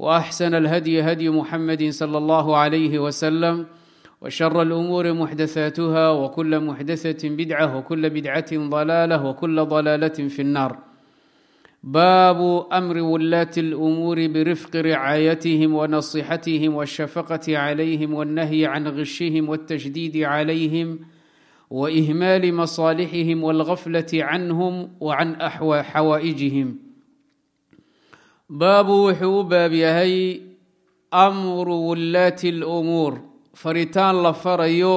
واحسن الهدي هدي محمد صلى الله عليه وسلم وشر الامور محدثاتها وكل محدثه بدعه وكل بدعه ضلاله وكل ضلاله في النار باب امر ولاه الامور برفق رعايتهم ونصيحتهم والشفقه عليهم والنهي عن غشهم والتشديد عليهم واهمال مصالحهم والغفله عنهم وعن حوائجهم baabu wuxuu u baab yahay amru wullaati اlumuur faritaan la farayo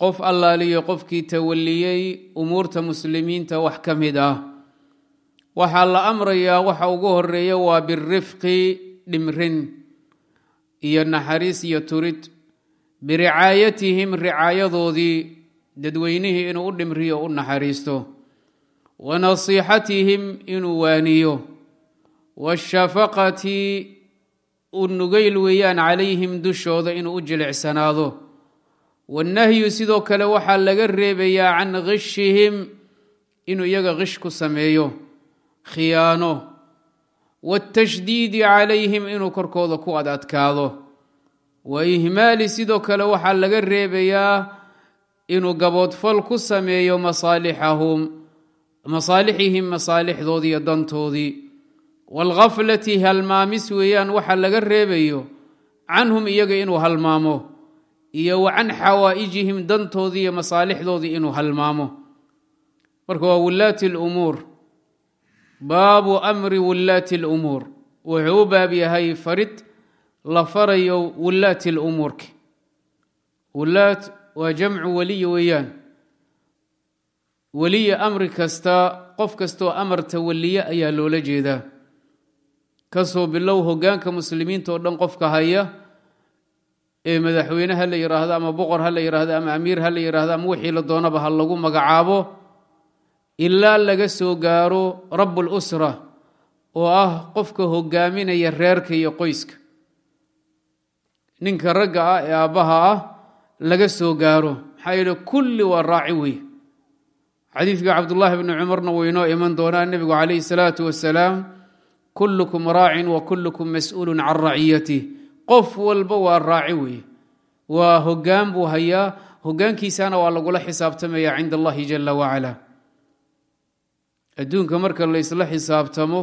qof allaaliyo qofkii tawaliyey umuurta muslimiinta wax ka mid ah. Waxaa la amrayaa waxa ugu horreeya waa birifqi dhimrin iyo naxariis iyo turid. Biricaayatihim ricaayadoodii dadweynihii inuu u dhimriyo u naxariisto. Wa nasiixatihim inuu waaniyo washafaqati u nugayl weeyaan calayhim dushooda inuu u jilicsanaado wannahyu sidoo kale waxaa laga reebayaa can khishihim inuu iyaga khish ku sameeyo khiyaano waatashdiidi calayhim inuu korkooda ku ad adkaado wa ihmaali sidoo kale waxaa laga reebayaa inuu gaboodfal ku sameeyo masaalixahum masaalixihim masaalixdoodii iyo dantoodii waalghaflati halmaamis weeyaan waxa laga reebayo canhum iyaga inuu halmaamo iyo wa can xawaa'ijihim dantoodii iyo masaalixdoodii inuu halmaamo marka waa wullaati lumuur baabu amri wullaati lumuur wuxuu u baab yahay farid la farayo wullaati lumuurki wullaat waa jamcu weliyi weeyaan weliya amri kasta qof kastaoo amar tawaliye ayaa loola jeedaa ka soo bilow hogaanka muslimiinta oo dhan qofka haya ee madaxweyne ha la yidhaahdo ama boqor ha la yidhaahdo ama amiir ha la yidhaahdo ama wixii la doonaba ha lagu magacaabo ilaa laga soo gaaro rabbul usra oo ah qofka hogaaminaya reerka iyo qoyska. Ninka ragga ah ee aabbaha ah laga soo gaaro maxaa yeele kulli waa raaci wey xadiidka cabdullaahi bni cumarna wuu inoo iman doonaa nebigu calayhi salaatu wasalaam kullukum raacin wa kullukum mas'uulun can raciyatih qof walba waa raaci weeye. Waa hoggaan buu hayaa. Hoggaankiisana waa lagula xisaabtamaya cinda allahi jala wacala adduunka marka la ysla xisaabtamo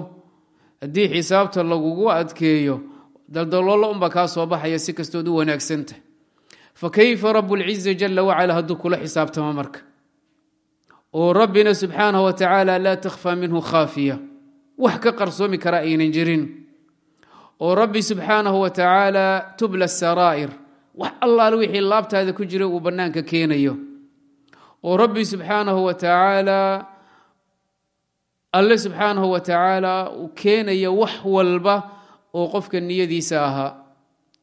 haddii xisaabta lagugu adkeeyo daldaloolo unbaa kaa soo baxaya si kastood u wanaagsantah fa kayfa rabuulciza jala wacala hadduu kula xisaabtamo marka? Oo rabbina subxaanahu wa tacaala laa takhfa minhu khaafiya wax ka qarsoomi kara aynan jirin oo rabbi subxaanahu wa tacaala tubla saraa'ir wax allaale wixii laabtaada ku jira uu bannaanka keenayo oo rabbi subxaanahu wa tacaala alle subxaanahu wa tacaala uu keenayo wax walba oo qofka niyadiisa ahaa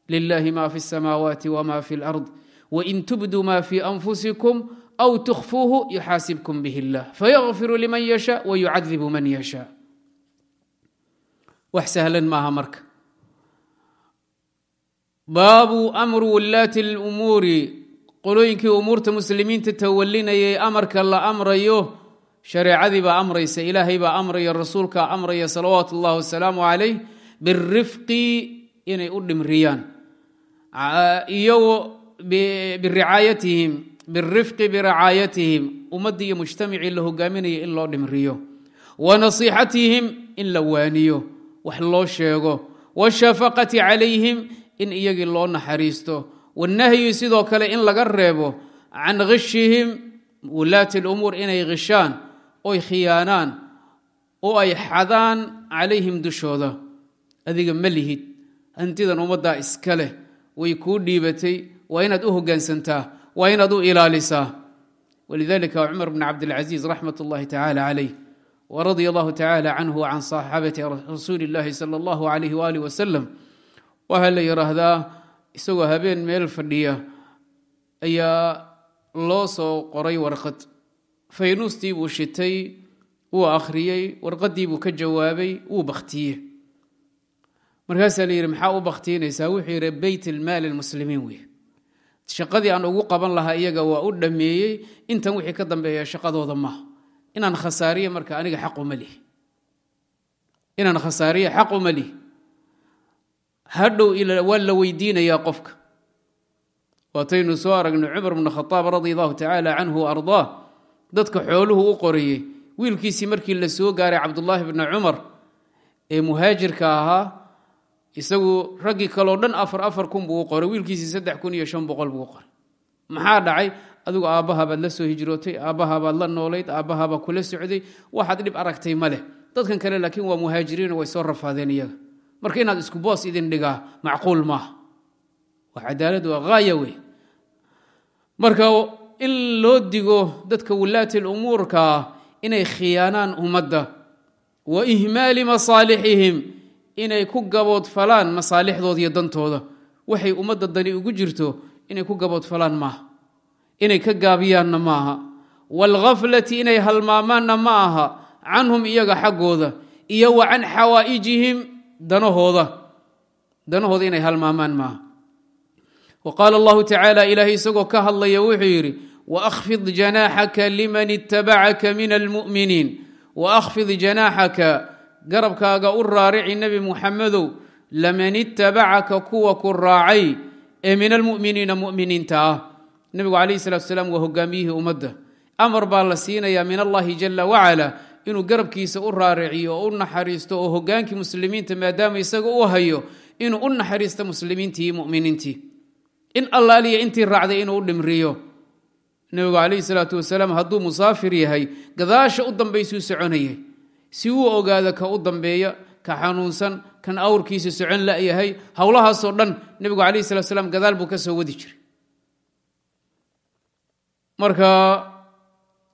lilahi ma fi اsamaawaati wma fi اlard wain tubduu ma fi anfusikum aw tukhfuuhu yuxaasibkum bih اllah fayغfiru liman yasha wayucadibu man yasha wax sahlan maaha marka. Baabu amru wullaati lumuuri qolooyinkii umuurta muslimiinta tawalinayay amarka la amrayo shareecadii baa amraysa ilaahay baa amraya rasuulkaa amraya salawaatu ullahi wasalaamu calayh birifqi inay u dhimriyaan. Iyago biricaayatihim birifqi biricaayatihim ummaddii mujtamacii la hogaaminaya in loo dhimriyo. Wa nasiixatihim in la waaniyo wax loo sheego. Washafaqati calayhim in iyagii loo naxariisto. Wanahyi sidoo kale in laga reebo. Can khishihim wulaati lumuur inay khishaan oy khiyaanaan oo ay xadaan calayhim dushooda. Adiga ma lihid hantidan ummaddaa iska way kuu dhiibatay waa inaad u hoggaansantaa waa inaad u ilaalisaa. Walidalika cumar bn cabdilcaziiz raxmat ullahi tacaala calayh wradia allahu tacala canhu can saxaabati rasuuli اllahi sala allahu alayh waalih wasalam waxaa la yidhaahdaa isagoo habeen meel fadhiya ayaa loo soo qoray warqad faynuustii buu shitay wuu akhriyey warqaddii buu ka jawaabay wuu bakhtiyey markaasaa la yidhi maxaa u bakhtiinaysaa wuxuu yidhi beyt ilmaali lmuslimiin wey shaqadii aan ugu qaban lahaa iyaga waa u dhammeeyey intan wixii ka dambeeya shaqadooda maaha inaan khasaariya marka aniga xaquma lihi inaan khasaariya xaquma lihi hadhow waa la weydiinayaa qofka. Waataynu soo aragnay cumar bnu khadaab radi allahu tacaala canhu wa ardaa dadka xooluhu u qorayey wiilkiisii markii la soo gaaray cabdullaahi bni cumar ee muhaajirka ahaa isagu raggii kaleo dhan afar afar kun buu u qoray wiilkiisii saddex kun iyo shan boqol buu u qoray. Maxaa dhacay adigu aabbahabaad la soo hijrootay aabbahabaad la noolayd aabbahabaa kula socday. Waxaad dhib aragtay ma leh. Dadkan kale laakiin waa muhaajiriino way soo rafaadeen iyaga. Marka inaad isku boos idin dhigaa macquul maaha waa cadaalad waa haaya wey. Marka in loo digo dadka wulaati lumuurkaa inay khiyaanaan ummadda wa ihmaali masaalixihim inay ku gaboodfalaan masaalixdooda iyo dantooda. Waxay ummadda dani ugu jirto inay ku gaboodfalaan maaha inay ka gaabiyaanna ma aha. Inay halmaamaanna ma aha. Canhum iyaga xaggooda iyo wa can xawaa'ijihim danahooda. Danahooda inay halmaamaan maaha wa allahu tacaala ilaahay isagoo ka hadlaya wuxuu yidhi wakhfid janaaxaka liman ittabacaka min almu'miniin wakhfid janaaxaka garabkaaga u raarici nebi muxamedow laman ittabacaka kuwa ku raacay ee min almu'miniina mu'miniinta ah nebigu calayhi salatu salaam waa hogaamiyihii ummadda. Amar baa la siinayaa min allahi jala wacala inuu garabkiisa u raariciyo oo u naxariisto oo hogaankii muslimiinta maadaama isaga u hayo inuu u naxariisto muslimiintii muminiintii. In allaaliya intii raacday inuu u dhimriyo. Nebigu calayhi salaatu wasalaam hadduu musaafir yahay gadaasha u dambaysuu soconayay. Si uu ogaado ka u dambeeya ka xanuunsan kan awrkiisa socon layahay howlahaasoo dhan nebigu calayhi salatu salaam gadaal buu ka soo wadi jiray marka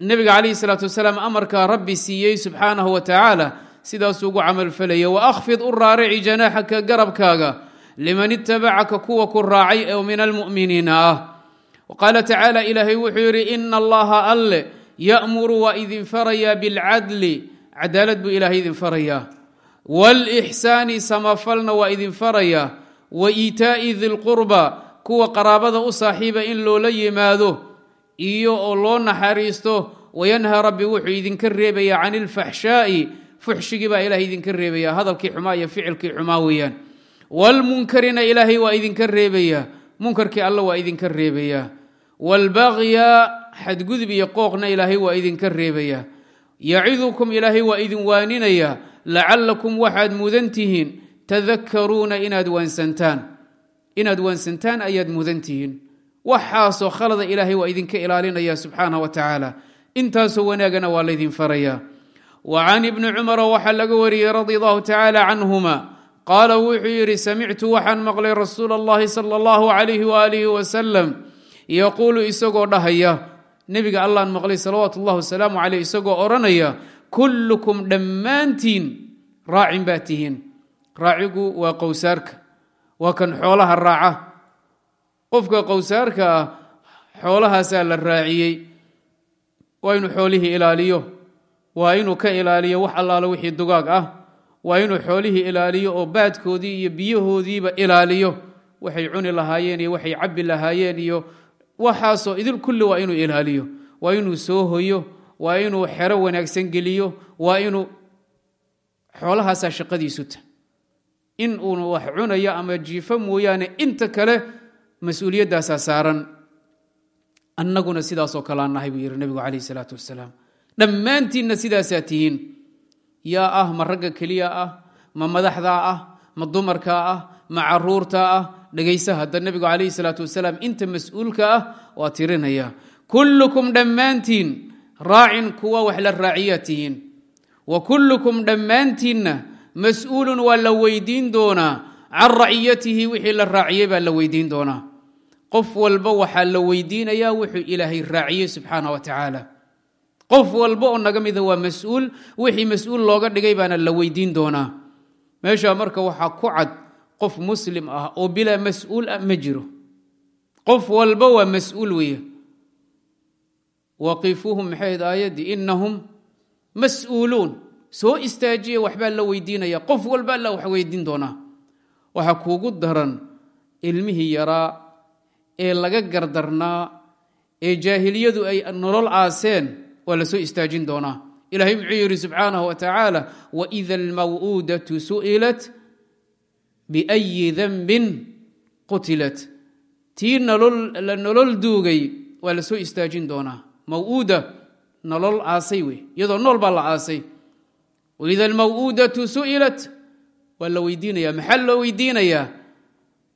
nebiga calayhi salaatu wasalaam amarkaa rabbi siiyey subxaanahu wa tacaala sidaasuu ugu camalfelaya wakhfid u raarici janaaxaka garabkaaga liman itabacaka kuwa ku raacay oo min almu'miniina ah. Qaala tacaala ilaahay wuxuu yidhi ina allaha alle ya'muru waa idin farayaa bilcadli cadaalad buu ilaahay idin farayaa waalixsaani samafalna waa idin farayaa wa iitaa'i dilqurba kuwa qaraabada u saaxiiba in loola yimaado iyo oo loo naxariisto wayanha rabbi wuxuu idinka reebayaa can ilfaxshaa'i fuxshigii baa ilahay idinka reebaya hadalkii xumaa iyo ficilkii xumaa weeyaan. Waalmunkarina ilaahay waa idinka reebayaa munkarkii alla waa idinka reebayaa. Waalbagya xadgudub iyo qooqna ilaahay waa idinka reebayaa. Yacidukum ilaahay waa idin waaninayaa lacallakum waxaad mudan tihiin tadakaruuna inaad waansantaan. Inaad waansantaan ayaad mudan tihiin waxaasoo khalada ilaahay waa idinka ilaalinaya subxaanah wa tacaala. Intaasoo wanaagana waa laydin farayaa. Wa can ibni cumara waxaa laga wariyey radi allahu tacaala canhuma. Qaala wuxuu yidhi samictu waxaan maqlay rasuula allahi sala allahu calayhi waalihi wasalam yaquulu isagoo dhahaya nebiga allaan maqlay salawaatu ullahi wasalaamu caleyh isagoo odhanaya kullukum dhammaantiin raacin baa tihiin. Raacigu waa qowsaarka. Waa kan xoolaha raaca qofka qowsaarka ah xoolahaasaa la raaciyey. Waa inuu xoolihii ilaaliyo waa inuu ka ilaaliyo wax allaalo wixii dugaag ah waa inuu xoolihii ilaaliyo oo baadkoodii iyo biyahoodiiba ilaaliyo. Waxay cuni lahaayeen iyo waxay cabbi lahaayeen iyo waxaasoo idil kulli waa inuu ilaaliyo. Waa inuu soo hoyo waa inuu xero wanaagsan geliyo waa inuu xoolahaasaa shaqadiisu ta. In uuna wax cunayo ama jiifo mooyaane inta kale mas'uuliyaddaasaa saaran annaguna sidaasoo kalea nahay buu yidhi nebigu calayhi salaatu wasalaam dhammaantiinna sidaasaa tihiin. Yaa ah ma ragga keliya ah ma madaxdaa ah ma dumarkaa ah ma caruurtaa ah dhegaysa hadda nebigu calayhi salaatu wasalaam inta mas'uulka ah waa tirinaya. Kullukum dhammaantiin raacin kuwa wax la raaciyaa tihiin. Wa kullukum dhammaantiinna mas'uulun waa la weydiin doonaa. Can raciyatihi wixii la raaciyey baa la weydiin doonaa qof walba waxaa la weydiinayaa wuxuu ilaahay raaciyey subxaana wa tacaala. Qof walba oo naga mida waa mas'uul wixii mas'uul looga dhigay baana la weydiin doonaa. Meesha marka waxaa ku cad qof muslim ah oo bilaa mas'uul ah ma jiro. Qof walba waa mas'uul weeye. Waqifuuhum maxayd aayaddii inahum mas'uuluun. Soo istaajiya waxbaa la weydiinaya. Qof walba alla wax weydiin doonaa. Waxaa kuugu daran ilmihii yaraa ee laga gardarnaa ee jaahiliyadu ay nolol aaseen waa la soo istaajin doonaa. Ilahay muxuu yidhi subxaanahu wa tacaala waida almaw'uudatu su'ilat biأyi danbin qutilat. Tii la nolol duugay waa la soo istaajin doonaa. Maw'uuda nolol aasay wey iyadoo nool baa la aasay. Waida almaw'uudatu su'ilat waa la weydiinaya maxaa loo weydiinayaa?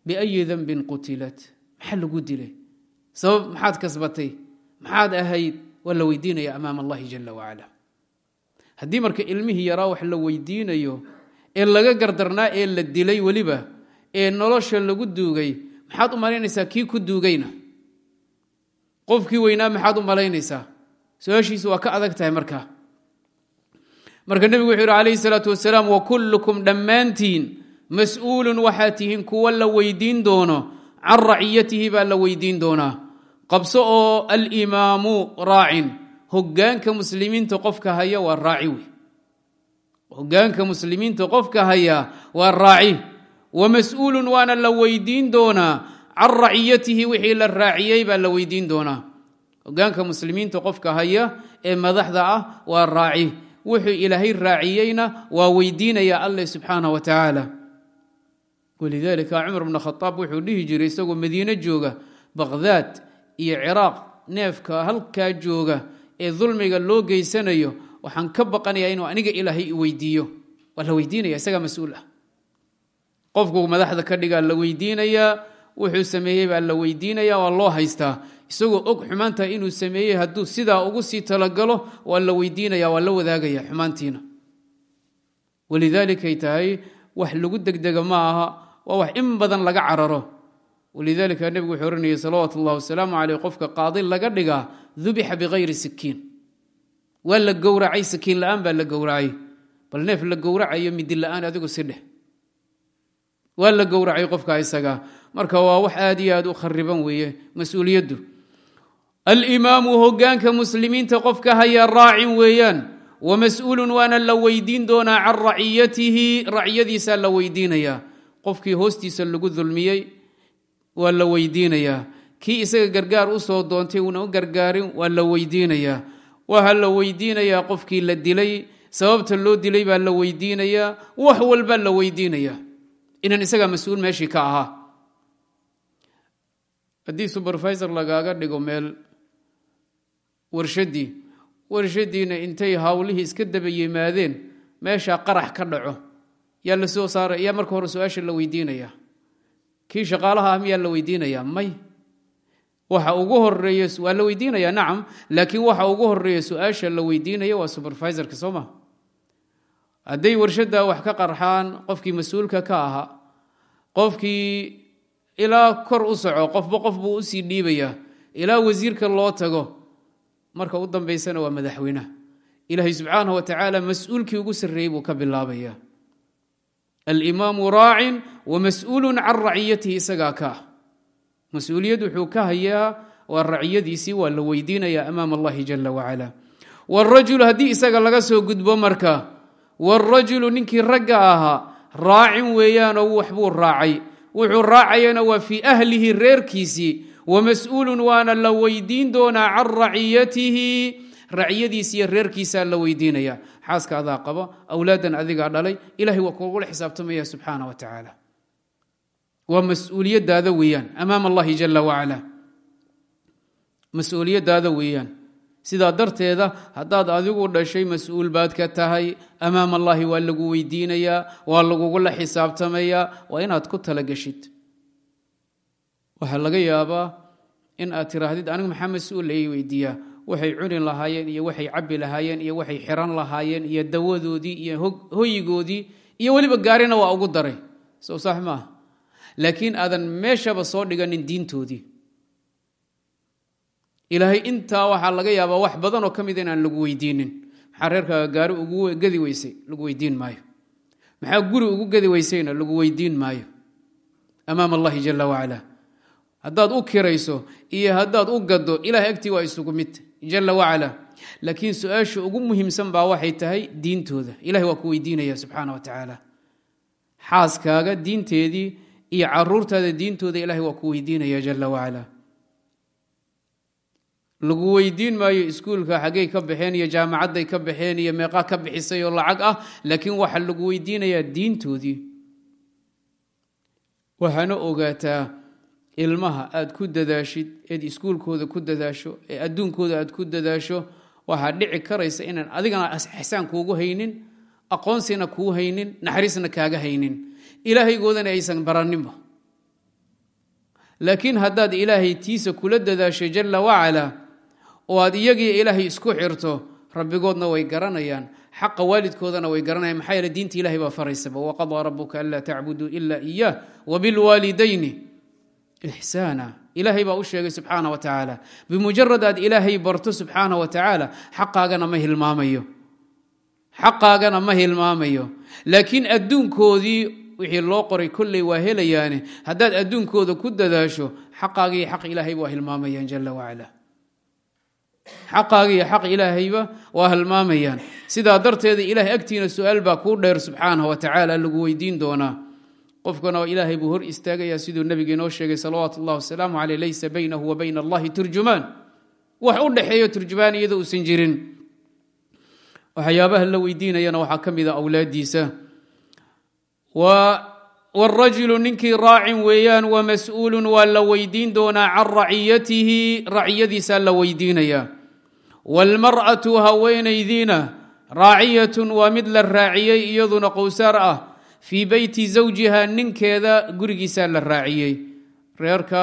Biأyi danbin qutilat maxaa lagu dilay? Sabab maxaad kasbatay? Maxaad ahayd? Waa la weydiinaya amaam allahi jala wacala haddii marka ilmihii yaraa wax la weydiinayo ee laga gardarnaa ee la dilay weliba ee nolosha lagu duugay maxaad u malaynaysaa kii ku duugayna? Qofkii weynaa maxaad u malaynaysaa? Su'aashiisu waa ka adag tahay marka. Marka nebigu wuxuu yidhi calayhi salaatu wasalaam wakullukum dhammaantiin mas'uulun waxaa tihiin kuwa la weydiin doono can raciyatihi baa la weydiin doonaa. Qabso oo alimaamu raacin. Hogaanka muslimiinta qofka haya waa raaci wey. Hogaanka muslimiinta qofka haya waa raaci. Wa mas'uulun waana la weydiin doonaa. Can raciyatihi wixii la raaciyey baa la weydiin doonaa. Hogaanka muslimiinta qofka haya ee madaxda ah waa raaci. Wuxuu ilaahay raaciyeyna waa weydiinaya alleh subxaanah wa tacaala walidaalika cumar bn khaaab wuxuu dhihi jiray isagoo madiine jooga baqhdaad iyo ciraaq neefka halkaa jooga ee dulmiga loo geysanayo. Waxaan ka baqanayaa inuu aniga ilaahay weydiiyo. Waa la weydiinaya isagaa mas'uul ah. Qofku madaxda ka dhigaa la weydiinayaa wuxuu sameeyey baa la weydiinaya waa loo haystaa. Isagoo og xumaanta inuu sameeyey hadduu sidaa ugu sii talagalo waa la weydiinaya waa la wadaagaya xumaantiina. Walidaalikay tahay wax lagu degdega ma aha waa wax in badan laga cararo. Walidaalika nebigu wuxuu ohanayay salawaatu ullahi wasalaamu caleyh qofka qaadi laga dhigaa dubixa bikayri sikiin. Waa la gowracay sikiin la'aan baa la gowracay. Bal neef la gowracayo midi la'aan adigu si dheh waa la gowracay qofka isaga. Marka waa wax aad iyo aad u khariban weeye mas'uuliyaddu. Alimaamu hogaanka muslimiinta qofka haya raacin weeyaan. Wamas-uulun waana la weydiin doonaa can raciyatihi raciyadiisaa la weydiinayaa qofkii hoostiisa lagu dulmiyey waa la weydiinayaa kii isaga gargaar u soo doontay uuna u gargaarin waa la weydiinayaa waxa la weydiinayaa qofkii la dilay sababta loo dilay baa la weydiinayaa wax walbaa la weydiinayaa inaan isagaa mas'uul meeshii ka ahaa. Haddii supervisor lagaaga dhigo meel warshadii warshadiina intay hawlihii iska daba yimaadeen meeshaa qarax ka dhaco yaa la soo saara yaa marka hore su'aasha la weydiinaya kii shaqaalaha ah miyaa la weydiinayaa? May. Waxa ugu horreeya waa la weydiinaya nacam. Laakiin waxa ugu horreeya su'aasha la weydiinaya waa supervisorka soo ma. Hadday warshadda wax ka qarxaan qofkii mas'uulka ka ahaa qofkii ilaa kor u soco qofba qof buu u sii dhiibayaa ilaa wasiirka loo tago marka u dambaysana waa madaxweynaha. Ilaahay subxaanah wa tacaala mas'uulkii ugu sarreeyey buu ka bilaabaya alimaamu raacin wa mas'uulun can raciyatihi isagaa ka ah. Mas'uuliyad wuxuu ka hayaa waa raciyadiisii waa la weydiinaya amaam allahi jala wacala wrajulu haddii isaga laga soo gudbo marka wrajulu ninkii ragga ahaa raacin weeyaanoo waxbuu raacay. Wuxuu raacayana waa fii ahlihi reerkiisii. Wamas-uulun waana la weydiin doonaa can raciyatihi raciyadiisi iyo reerkiisaa xaaska adaa qaba awlaadan adigaa dhalay ilahay waa kugula xisaabtamaya subxaana wa tacaala. Waa mas'uuliyadaada weeyaan amaam allahi jala wacala mas'uuliyadaada weeyaan. Sidaa darteeda haddaad adigu dhashay mas'uul baad ka tahay amaam allahi waa lagu weydiinayaa waa lagugula xisaabtamayaa waa inaad ku talageshid waxaa laga yaabaa in aad tiraahdid anigu maxaa mas'uul lai weydiiyaa waxay cuni lahaayeen iyo waxay cabi lahaayeen iyo waxay xiran lahaayeen iyo dawadoodii iyo hoyigoodii iyo weliba gaarina waa ugu daray. Sow sax maaha laakiin aadan meeshaba soo dhiganin diintoodii. Ilaahay intaa waxaa laga yaabaa wax badanoo ka mida inaan lagu weydiinin. Maxaa reerkaaga gaari ugu gadi weysay? Lagu weydiin maayo. Maxaa guri ugu gadi weysayna? Lagu weydiin maayo. Amaam allahi jala wacala haddaad u kirayso iyo haddaad u gado ilahay agtii waa isugu mid jala wacala. Laakiin su'aasha ugu muhiimsan baa waxay tahay diintooda. Ilahay waa ku weydiinaya subxaana wa tacaala. Xaaskaaga diinteedii iyo caruurtaada diintooda ilahay waa ku weydiinaya jala wacala. Lagu weydiin maayo iskuulka xaggey ka baxeen iyo jaamacadday ka baxeen iyo meeqaa ka bixisay oo lacag ah laakiin waxaa lagu weydiinayaa diintoodii. Waxaana ogaataa ilmaha aad ku dadaashid eed iskuulkooda ku dadaasho ee adduunkooda aad ku dadaasho waxaa dhici karaysa inaan adigana ixsaan kuugu haynin aqoonsina kuu haynin naxariisna kaaga haynin. Ilaahaygoodana aysan baraninba laakiin haddaad ilaahay tiisa kula dadaasho jalla wacala oo aad iyagii ilaahay isku xirto rabbigoodna way garanayaan xaqa waalidkoodana way garanayaan maxaa yeele diinta ilahay baa faraysaba. Waqadaa rabuka anlaa tacbuduu ila iyah wabilwaalidayni ixsaana ilaahay baa u sheegay subxaana wa tacaala bimujarad aad ilaahay barto subxaana wa tacaala xaqaagana ma hilmaamayo xaqaagana ma hilmaamayo laakiin adduunkoodii wixii loo qoray kolley waa helayaane haddaad adduunkooda ku dadaasho xaqaagii xaq ilaahay waa hilmaamayaan jala wacala xaqaagiiyo xaq ilaahayba waa hilmaamayaan sidaa darteeda ilahay agtiina su'aal baa kuu dheer subxaanah wa tacaala lagu weydiin doonaa qofkana ilaahay buu hor istaagayaa siduu nebiga inoo sheegay salawaatu ullahi wasalaamu caleyh laysa baynahu wa bayna allahi turjumaan wax u dhexeeyo turjumaan iyadoo uusan jirin waxyaabaha la weydiinayana waxaa ka mid a awlaadiisa wاrajulu ninkii raacin weeyaan wamas-uulun waa la weydiin doonaa can raciyatihi raciyadiisaa la weydiinaya wاlmarأaةu haweenaydiina raaciyatun waa mid la raaciyey iyaduna qowsaar ah fii beyti zawjiha ninkeeda gurigiisaa la raaciyey. Reerka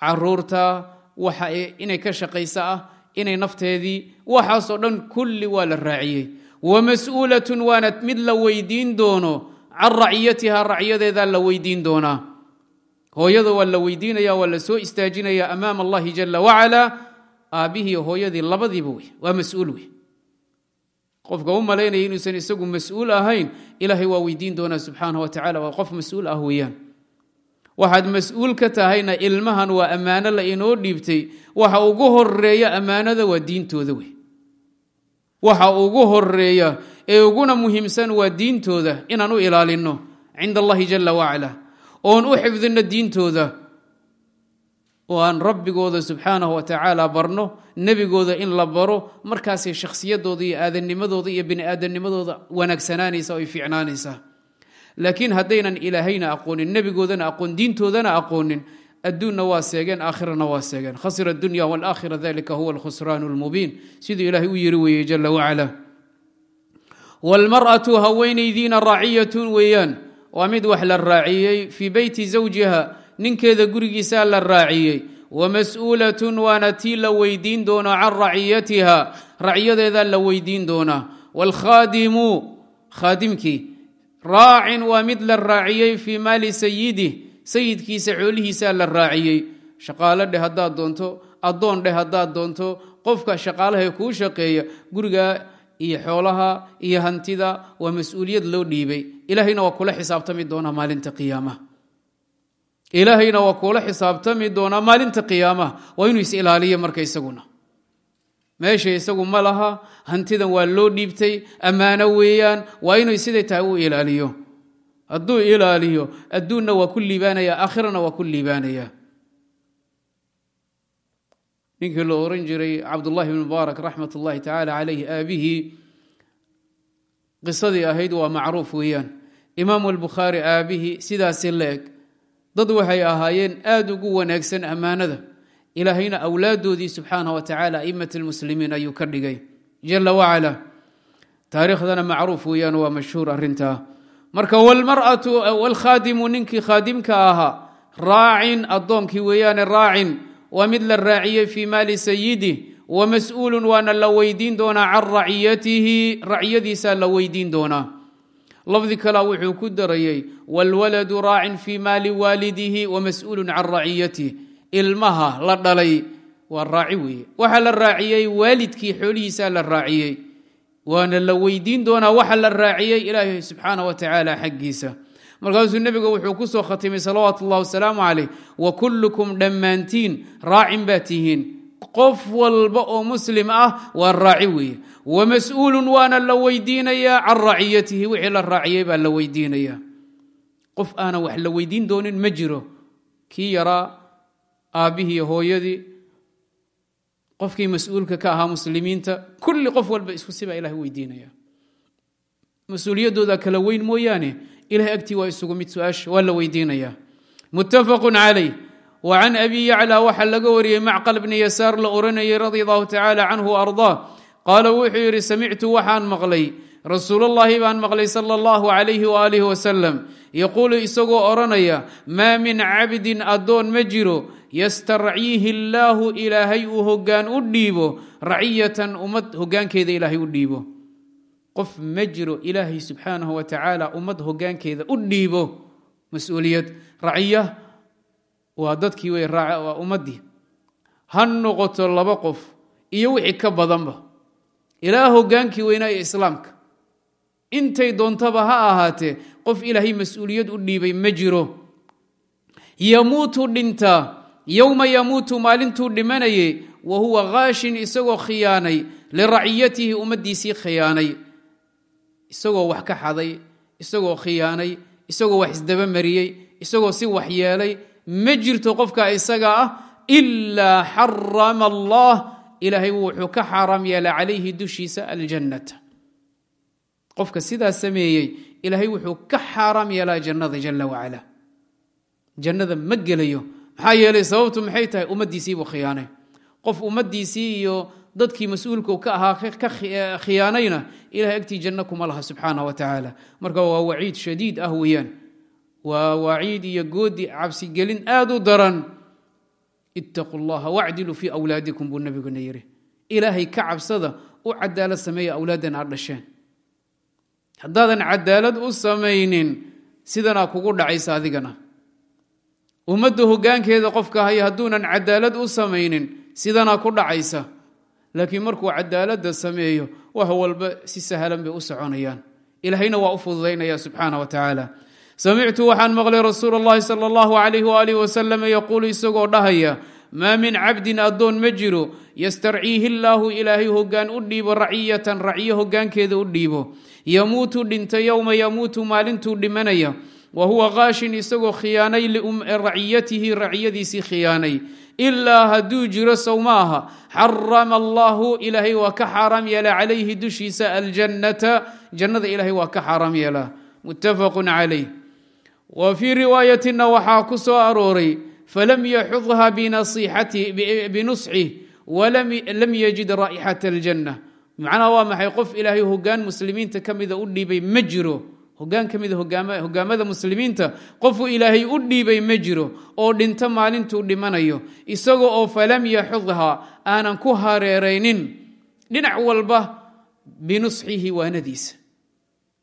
carruurta waxa inay ka shaqaysa ah inay nafteedii waxaasoo dhan kulli waa la raaciyey. Wamas-uulatun waana mid la weydiin doono can raciyatiha racyadeedaa la weydiin doonaa hooyada waa la weydiinaya waa la soo istaajinaya amaama allahi jala wacala. Aabbihii hooyadii labadiiba wey waa mas'uul wey qofka u malaynaya inuusan isagu mas'uul ahayn ilaahay waa weydiin doonaa subxaanah wa tacala waa qof mas'uul ah weeyaan. Waxaad mas'uul ka tahayna ilmahan waa ammaano la inoo dhiibtay. Waxa ugu horreeya ammaanada waa diintooda wey. Waxa ugu horreeya ee uguna muhiimsan waa diintooda inaan u ilaalinno cinda allahi jala wacala. Oon u xifdinno diintooda oo aan rabbigooda subxaanahu wa tacaala barno nebigooda in la baro markaasay shakhsiyadooda iyo aadanimadooda iyo bini aadamnimadooda wanaagsanaanaysa oy fiicnaanaysaa laakiin haddaynan ilaahayna aqoonin nebigoodana aqoon diintoodana aqoonin adduunna waa seegeen aakhirana waa seegeen. Khasira adunya walaakhira dalika huwa alkhusraan lmubiin siduu ilaahay u yiri weeye jala wacala. Wlmar'atu haweenaydiina raaciyatun weeyaan. Waa mid wax la raaciyey fii beyti zawjiha ninkeeda gurigiisaa la raaciyey. Wamas-uulatun waana tii la weydiin doono can raciyatiha racyadeedaa la weydiin doonaa waalkhaadimu khaadimkii raacin waa mid la raaciyey fii maali sayidih sayidkiisa xoolihiisaa la raaciyey. Shaqaalo dheh haddaad doonto addoon dheh haddaad doonto qofka shaqaalaha kuu shaqeeya guriga iyo xoolaha iyo hantida waa mas'uuliyad loo dhiibay. Ilaahayna waa kula xisaabtami doonaa maalinta qiyaamaha ilaahayna waa kula xisaabtami doonaa maalinta qiyaamaha. Waa inuu is ilaaliyo marka isaguna. Meesha isagu ma laha hantidan waa loo dhiibtay ammaano weeyaan waa inuu siday tahay u ilaaliyo. Hadduu ilaaliyo adduunna waa ku liibaanaya aakhirana waa ku liibaanaya. Ninkii la oran jiray cabdullahi bn mubaarak raxmat ullahi tacaala calayh aabihii qisadii ahayd waa macruuf weeyaan. Imaamu albukhaari aabihii sidaasi la eg dad waxay ahaayeen aad ugu wanaagsan ammaanada. Ilaahayna awlaadoodii subxaanah wa tacaala a'imat almuslimiin ayuu ka dhigay. Jala wacala taariikhdana macruuf weeyaan waa mashhuur arrintaa marka wlmar'atu wlkhaadimu ninkii khaadimka ahaa raacin addoonkii weeyaane raacin waa mid la raaciyey fii maali sayidih wamas-uulun waana la weydiin doonaa can raciyatihi raciyadiisaa la weydiin doonaa lafdi kalea wuxuu ku darayey wاlwaladu raacin fii maali waalidihi wamas-uulun can raciyatih ilmaha la dhalay waa raaci weeye. Waxaa la raaciyey waalidkii xoolihiisaa la raaciyey waana la weydiin doonaa waxa la raaciyey ilaahay subxaana wa tacaala xaggiisa. Markaasuu nebigu wuxuu ku soo khatimay salawaatu اllah wasalaamu calayh wakullukum dhammaantiin raacin baa tihiin qof walba oo muslim ah waa raaci weeye. Wamas-uulun waana la weydiinayaa can raciyatihi wixii la raaciyey baa la weydiinayaa. Qof aanan wax la weydiin doonin ma jiro. Kii yaraa aabbihii hooyadii qofkii mas'uulka ka ahaa muslimiinta kulli qof walba isku sibaa ilahay weydiinaya mas'uuliyadooda kala weyn mooyaane ilahay agtii waa isugu wa can abi yaclى waxaa laga wariyey macqal bni yasaar la oranayay radi allahu tacala canhu ardaa. Qaala wuxuu yidhi samictu waxaan maqlay rasuulullahi baan maqlay sala allahu calayhi waaalih wasalam yaquulu isagoo odhanaya maa min cabdin addoon ma jiro yastarciihi illaahu ilaahay uu hoggaan u dhiibo raciyatan ummad hoggaankeeda ilaahay u dhiibo. Qof ma jiro ilaahay subxaanahu wa tacaala ummad waa dadkii wey waa ummaddii. Ha noqoto laba qof iyo wixii ka badanba. Ilaa hoggaankii weynaa ee islaamka. Intay doontaba ha ahaatee qof ilaahay mas'uuliyad u dhiibay ma jiro. Yamuutu dhintaa yowma yamuutu maalintuu dhimanayay wa huwa kaashin isagoo khiyaanay liraciyatihi ummaddiisii khiyaanay. Isagoo wax ka xaday isagoo khiyaanay isagoo wax isdaba mariyey isagoo si wax yeelay ma jirto qofka isaga ah ilaa xarama allah ilaahay wuxuu ka xaaraam yeela calayhi dushiisa aljannata. Qofka sidaa sameeyey ilaahay wuxuu ka xaaraam yeelaa jannada jala wacala jannada ma gelayo. Maxaa yeelay sababtu maxay tahay? Ummaddiisiibuu khiyaanay. Qof ummaddiisii iyo dadkii mas'uulka ka ahaa ka khiyaanayna ilahay agtii janno kuma laha subxaana wa tacaala. Marka waa waciid shadiid ah weeyaan waa waciid iyo goodi cabsigelin aad u daran. Ittaquu llaha wacdiluu fii awlaadikum buu nabiguna yidhi ilaahay ka cabsada u cadaalad sameeya awlaaddan aad dhasheen. Haddaadan cadaalad u samaynin sidanaa kugu dhacaysa adigana. Ummadda hoggaankeeda qofka haya hadduunan cadaalad u samaynin sidanaa ku dhacaysa. Laakiin markuu cadaaladda sameeyo wax walba si sahlan bay u soconayaan. Ilaahayna waa u fududaynaya subxaana wa tacaala samictu waxaan maqlay rasuul اllahi salى اllahu alayh waalih wasalam yaquulu isagoo dhahaya maa min cabdin addoon ma jiro yastarciihi illaahu ilaahay hoggaan u dhiibo raciyatan raciyo hoggaankeeda u dhiibo yamuutu dhinta yowma yamuutu maalintuu dhimanaya wa huwa kaashin isagoo khiyaanay raciyatihi raciyadiisii khiyaanay ilaa hadduu jiro sow ma aha xarama allahu ilaahay waa ka xaaraam yeelaa calayhi dushiisa aljannata jannada ilaahay waa ka xaaraam yeelaa muttafaqu calayh wa fii riwaayatina waxaa ku soo arooray falam yaxudha binusxih walam yajid raa'ixata aljanna. Macnaha waa maxay? Qof ilaahay hoggaan muslimiinta ka mida u dhiibay ma jiro. Hoggaan ka mida hogaamada muslimiinta qofuu ilaahay u dhiibay ma jiro oo dhinto maalintuu dhimanayo. Isaga oo falam yaxudha aanan ku hareeraynin. Dhinac walba binusxihi waanadiisa.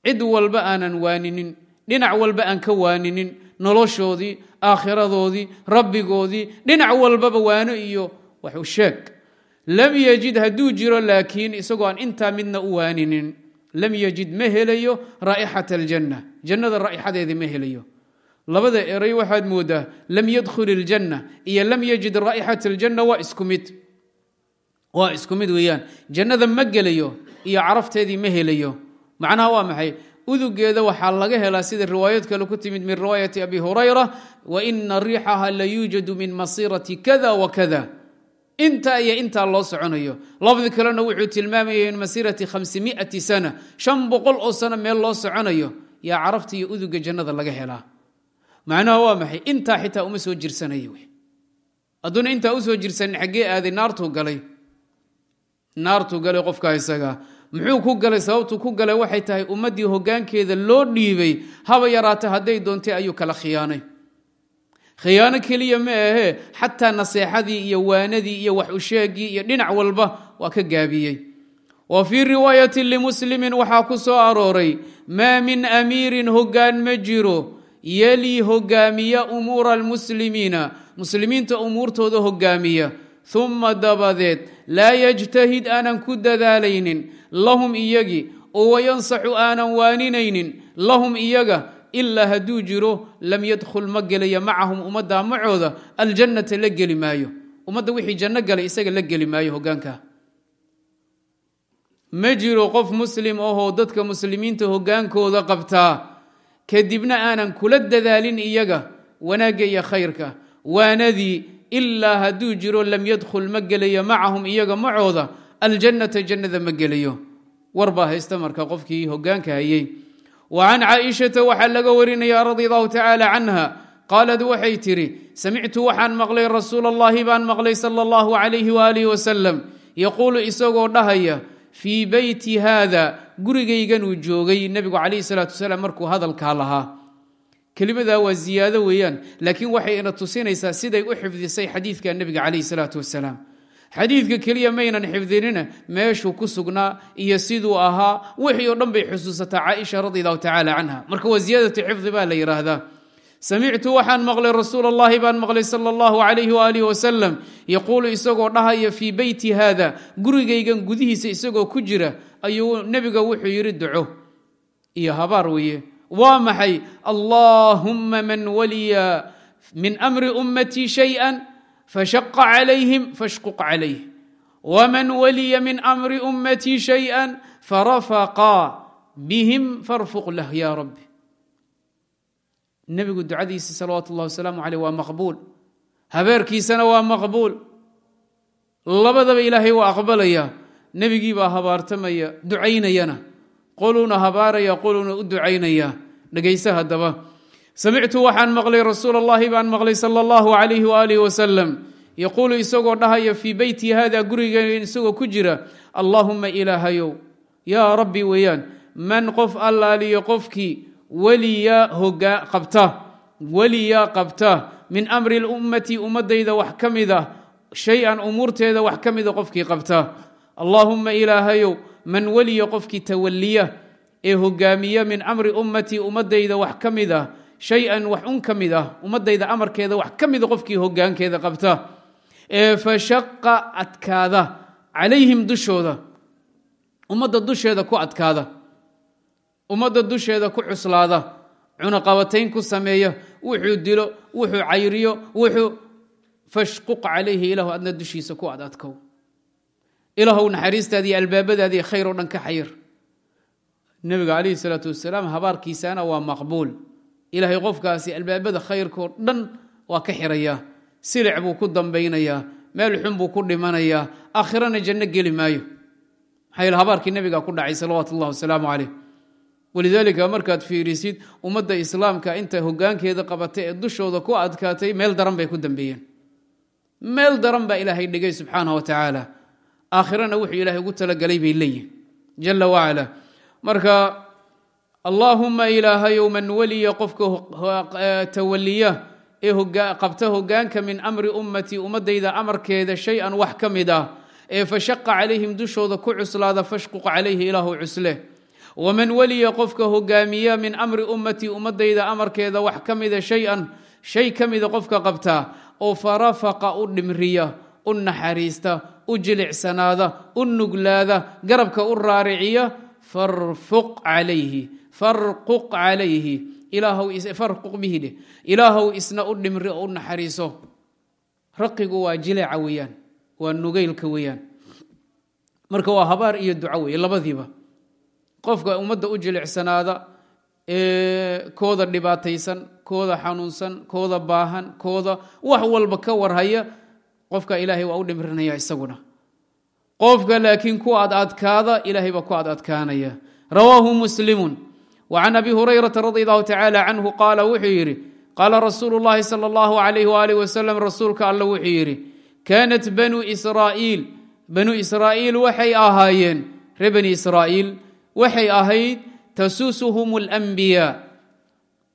Cid walba aanan waaninin dhinac walba aan ka waaninin noloshoodii aakhiradoodii rabbigoodii dhinac walbaba waano iyo waxu sheeg. Lam yajid hadduu jiro laakiin isagoo aan intaa midna u waaninin. Lam yajid ma helayo raa'ixata aljanna. Jannada raa'ixadeeda ma helayo. Labada eray waxaad moodaa lam yadkhul iljanna iyo lam yajid raa'ixata aljanna waa isku mid. Waa isku mid weeyaan. Jannada ma gelayo iyo carafteedii ma helayo. Macnaha waa maxay udugeeda waxaa laga helaa sida riwaayad kale ku timid min riwaayati abi hurayra wa ina riixaha la yuujadu min masirati kada wa kada. Intaa iyo intaa loo soconayo. Lafdi kalena wuxuu tilmaamaya min masirati hamsimiati sana shan boqol oo sano meel loo soconayo yaa carafta iyo uduga jannada laga helaa. Macnaha waa maxay? Intaa xitaa uma soo jirsanay adduuna intaa u soo jirsanin xaggee aaday naartuu galay. Qofka isaga muxuu ku galay? Sababtuu ku galay waxay tahay ummaddii hoggaankeeda loo dhiibay. Haba yaraata hadday doontay ayuu kala khiyaanay. Khiyaano keliya ma ahee xataa naseexadii iyo waanadii iyo wax usheegii iyo dhinac walba waa ka gaabiyey. Wa fii riwaayati limuslimin waxaa ku soo arooray maa min amiirin hoggaan ma jiro yelii hogaamiya umuura almuslimiina. Muslimiinta umuurtooda hogaamiya. Uma dabadeed laa yajtahid aanan ku dadaalaynin lahum iyagii oo wayansaxu aanan waaninaynin lahum iyaga ilaa hadduu jiro lam yadkhul ma gelaya macahum ummadda macooda aljannata la geli maayo. Ummadda wixii janno galay isaga la geli maayo hogaanka ma jiro qof muslim ahoo dadka muslimiinta hogaankooda qabtaa kadibna aanan kula dadaalin iyaga wanaagga iyo khayrka waanadii ilaa hadduu jiro lam yadkhul ma gelayo macahum iyaga macooda aljannata jannada ma gelayo. War baa haysta marka qofkii hogaanka hayey wa can caaishata waxaa laga warinaya radi allahu tacaala canha qaalad waxay tidhi samictu waxaan maqlay rasuul allahi baan maqlay sala allahu calayhi waalihi wasalam yaquulu isagoo dhahaya fii beyti haada gurigayganuu joogay. Nebigu calayhi salaatu wasalaam markuu hadalkaa lahaa kelimadaa waa ziyaado weeyaan laakiin waxay ina tusinaysaa siday u xifdisay xadiidka nebiga calayhi salaatu wasalaam xadiidka keliya maynan xifdinina meeshuu ku sugnaa iyo siduu ahaa wixii oo dhan bay xusuusataa caaisha radi allahu tacaala canha marka waa ziyaadatu xifdi baa la yidhaahdaa samictu waxaan maqlay rasuul allahi baan maqlay sala allahu calayhi waalihi wasalam yaquulu isagoo dhahaya fii beyti haada gurigaygan gudihiisa isagoo ku jira ayuu nebiga wuxuu yidhi duco. Iyo habaar weeye waa maxay? Allahuma man waliya min amri ummatii shaya fashaqa calayhim fashquq calayh wman waliya min amri ummatii shaya farafaqa bihim farfuq lah ya rabbi. Nebigu ducadiisa salawaatu اllah wasalaamu aleyh waa maqbuul. Habeerkiisana waa maqbuul. Labadaba ilaahay waa aqbalaya. Nebigii baa habaartamaya ducaynayana qoluuna habaaraya qoluuna u ducaynaya. Dhegaysa haddaba. Samictu waxaan maqlay rasuul allahi baan maqlay sal allahu alayh waalih wasalam yaquulu isagoo dhahaya fii beyti hada guriga isagoo ku jira allaahuma ilaahayow. Yaa rabbi weeyaan man qof allaaliyo qofkii weliya hogaa qabta. Weliya qabta. Min amri lummati ummadayda wax ka mid ah shay-an umuurteeda wax ka mida qofkii qabta. Allaahumma ilaahayow man weliya qofkii tawaliya ee hogaamiya min amri ummatii ummadayda wax ka mid ah shay-an wax un ka mid ah ummadayda amarkeeda wax ka mida qofkii hogaankeeda qabta ee fashaqa adkaada calayhim dushooda ummadda dusheeda ku adkaada ummadda dusheeda ku cuslaada cunaqabatayn ku sameeya wuxuu dilo wuxuu cayriyo wuxuu fashquq calayhi ilahu adna dushiisa ku adadkow ilaahw naxariistaadii albaabadaadii khayr oo dhan ka xayir. Nebiga calayhi salaatu wasalaam habaarkiisana waa maqbuul. Ilaahay qofkaasi albaabada khayrkao dhan waa ka xirayaa silic buu ku dambaynayaa meel xun buu ku dhimanayaa aakhirana janno geli maayo. Maxaa habaarkii nebiga ku dhacay salawaatu ullahi wasalaamu caleyh walidaalika markaad fiirisid ummadda islaamka inta hogaankeeda qabatay ee dushooda ku adkaatay meel daran bay ku dambeeyeen. Meel daran baa ilaahay dhigay subxaanah wa tacaala aakhirana wuxuu ilaahay ugu talagalay bay leeyihiin jala wacala marka allaahumma ilaahayow man weliya qofka tawaliya ee qabta hogaanka min amri ummatii ummadayda amarkeeda shay-an wax ka mid ah ee fashaqa calayhim dushooda ku cuslaada fashquq calayhi ilaahu cusle waman weliya qofka hogaamiya min amri ummatii ummadayda amarkeeda wax ka mida shay-an shay ka mida qofka qabtaa oo farafaqa u dhimriya u naxariista u jilicsanaada u nuglaada garabka u raariciya farquq calayhi. Farquq bihi dheh ilaahow isna u dhimri oo u naxariiso. Raqigu waa jileeca weeyaan waa nugaylka weeyaan. Marka waa habaar iyo duco weeye labadiiba. Qofka ummadda u jilicsanaada kooda dhibaataysan kooda xanuunsan kooda baahan kooda wax walba ka warhaya qofka ilaahay waa u dhimirinaya isaguna. Qofka laakiin ku ad adkaada ilaahay baa ku ad adkaanaya. Rawaahu muslimun. Wa can abi hurayrata radi allahu tacaala canhu qaala wuxuu yidhi qaala rasuulu llahi sala allahu alayh waalih wasalam rasuulka alla wuxuu yidhi kaanat banu israaiil. Banu israa'iil waxay ahaayeen ree bani israa'iil waxay ahayd tasuusuhum alambiyaa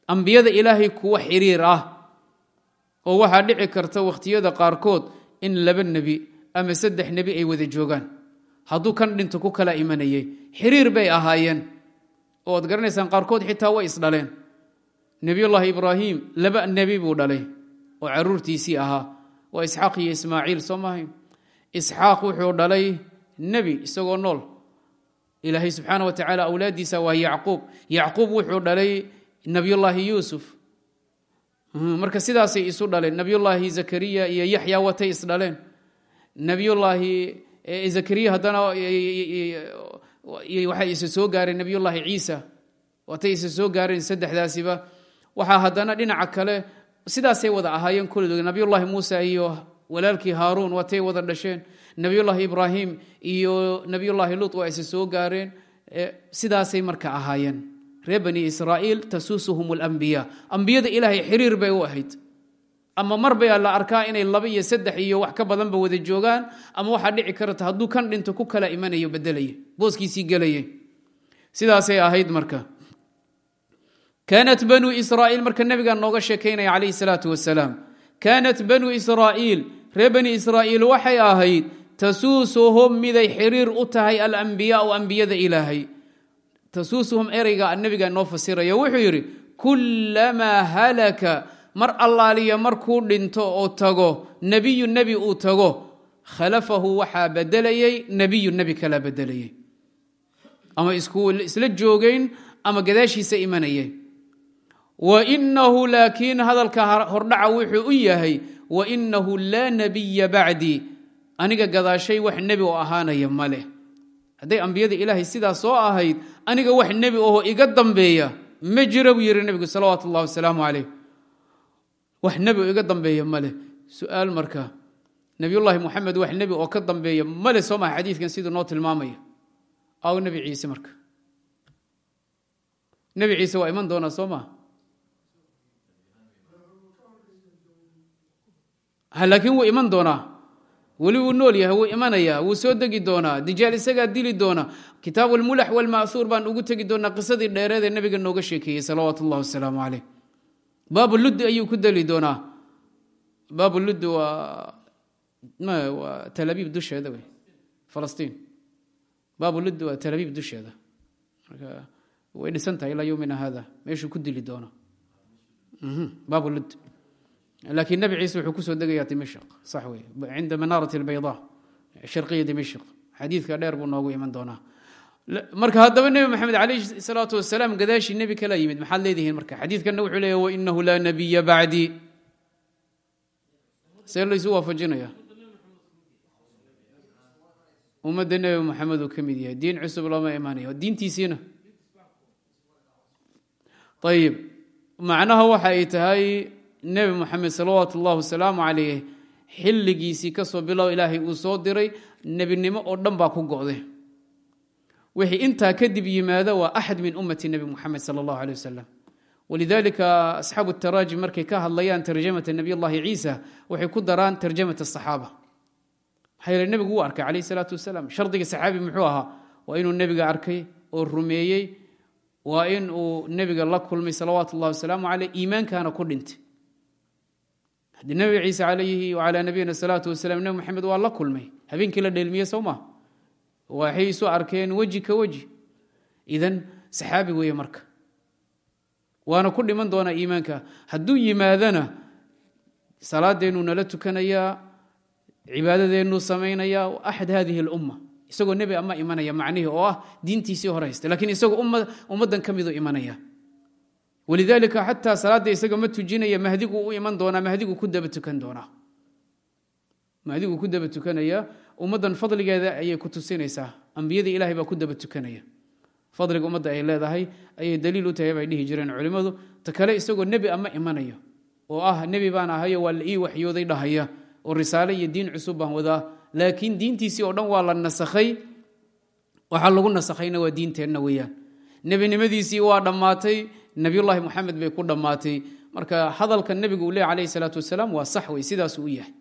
ambiyada ilaahay kuwa xiriir ah oo waxaa dhici karta wakhtiyada qaarkood in laba nebi ama saddex nebi ay wada joogaan. Hadduu kan dhinto ku kala imanayay xiriir bay ahaayeen. Oo ad garanaysaan qaarkood xitaa way isdhaleen nebiyullaahi ibraahim laba nebi buu dhalay oo caruurtiisii ahaa waa isxaaq iyo ismaaciil soo maahayn isxaaq wuxuu dhalay nebi isagoo nool. Ilaahay subxaana wa tacaala awlaaddiisa waa yacquub. Yacquub wuxuu dhalay nebiyullaahi yuusuf marka sidaasay isu dhaleen. Nebiyullaahi zakariya iyo yaxya watay isdhaleen nebiyullaahi zakariya haddana waxay isa soo gaareen nebiyullaahi ciisa. Watay isa soo gaareen saddexdaasiba. Waxaa haddana dhinaca kale sidaasay wada ahaayeen kullidood nebiyullaahi muusa iyo walaalkii haaruun watay wada dhasheen. Nebiyullaahi ibraahim iyo nebiyullaahi luut waa isa soo gaareen. Sidaasay marka ahaayeen reer bani israa'iil tasuusuhum alambiya ambiyada ilaahay xiriir bay u ahayd. Ama mar baa la arkaa inay laba iyo saddex iyo wax ka badanba wada joogaan ama waxaa dhici karta hadduu kan dhinto ku kala imanayo bedelaya booskiisii gelaya sidaasay ahayd marka. Kaanat banuu israa'iil marka nebigaa nooga sheekaynaya calayhi salaatu wasalaam kaanat banuu israa'iil reer bani israa'iil waxay ahayd tasuusuhum miday xiriir u tahay alambiyaau ambiyada ilaahay tasuusuhum ereyga nebiga noo fasiraya. Wuxuu yidhi kullamaa halaka. Mar allaaliya markuu dhinto oo tago nebiyu nebi uu tago khalafahu waxaa bedelayey nebiyu nebi kala bedelayey ama isla joogayn ama gadaashiisa imanayay. Wa inahu laakiin hadalka hordhaca wuxuu u yahay wa inahu laa nebiya bacdii aniga gadaashay wax nebi oo ahaanaya ma leh. Hadday ambiyada ilaahay sidaas soo ahayd aniga wax nebi oho iga dambeeya ma jira buu yidhi nebigu salawaatu ullahi wasalaamu calayh. Wax nebi iga dambeeya ma leh. Su'aal marka nebiyullaahi moxamed wax nebi oo ka dambeeya male soo maha xadiidkan siduu noo tilmaamaya. Aw nebi ciise marka. Nebi ciise waa iman doonaa soo maha? Laakiin wuu iman doonaa weli wuu nool yahay wuu imanayaa wuu soo degi doonaa dijaal isagaa dili doona. Kitaab almulax walma'huur baan ugu tegi doonaa qisadii dheereedee nebiga nooga sheekeeyey salawaatu ullahi wasalaamu caleyh baabu luddi ayuu ku deli doonaa. Baabu luddi waa waa talabiib dusheeda wey falastiin. Baabu luddi waa talabiib dusheeda. Way dhisan tahay ilaa yowmina hada meeshuu ku dili doono baabu luddi laakiin nebi ciise wuxuu ku soo degayaa dimashq sax wey cinda manaarati albayda sharqiya dimashq xadiidka dheer buu noogu iman doonaa marka haddaba nebi maxamed calayhi salaatu wasalaam gadaashii nebi kala yimid maxaad leedihiin marka xadiidkanna wuxuu leeyahy wainahu laa nabiya bacdii see laysu waafajinaya ummadda nebi maxamed uu ka mid yahay diin cusub looma imaanayo diintiisiina ayib macnaha waxa ay tahay nebi moxamed salawaatu ullahi wasalaamu calayh xilligiisii ka soo bilow ilaahay uu soo diray nebinimo oo dhan baa ku go'day. Wixii intaa kadib yimaada waa axad min ummati nebi muxamed sala allahu aleh wasalam walidalika asxaabu taraajim markay ka hadlayaan tarjamata nebiy llahi ciisa waxay ku daraan tarjamata asaxaaba maxaa yeele nebigu wuu arkay calayh salaatu wasalaam. Shardiga saxaabi muxuu ahaa waa inuu nebiga arkay oo rumeeyey waa in nebiga la kulmay salawaatu ullahi wasalaamu caleyh iimaankaana ku dhintay haddii nebi ciise calayhi wacalaa nabiyina salaatu wasalaam nebi moxamed waa la kulmay. Habeenkii la dheelmiye soo maa waxay isu arkeen weji ka weji. Idan saxaabi weeye marka. Waana ku dhiman doonaa iimaanka. Hadduu yimaadana salaadeenuu nala tukanayaa cibaadadeennuu samaynayaa axad hadihi alumma. Isagoo nebi ama imanaya macnihii oo ah diintiisii hore haysta lakiin isagoo ummaddan ka miduu imanaya walidaalika xataa salaadda isaga ma tujinaya mahdigu u iman doonaa mahdigu ku daba tukan doonaa. Mahdigu ku daba tukanaya ummaddan fadligeeda ayay ku tusinaysaa. Ambiyada ilahay baa ku daba tukanaya. Fadliga ummadda ay leedahay ayay daliil u tahay bay dhihi jireen culimmadu ta kale isagoo nebi ama imanayo oo ah nebi baan ahayo waa la ii waxyooday dhahaya oo risaale iyo diin cusub baan wadaa. Waxaa lagu nasakhayna waa diinteenna weeyaan. Nebinimadiisii waa dhammaatay nebiyullaahi moxamed bay ku dhammaatay. Marka hadalka nebigu uu leh calayhi salaatu wasalaam waa sax wey sidaasuu u yahay.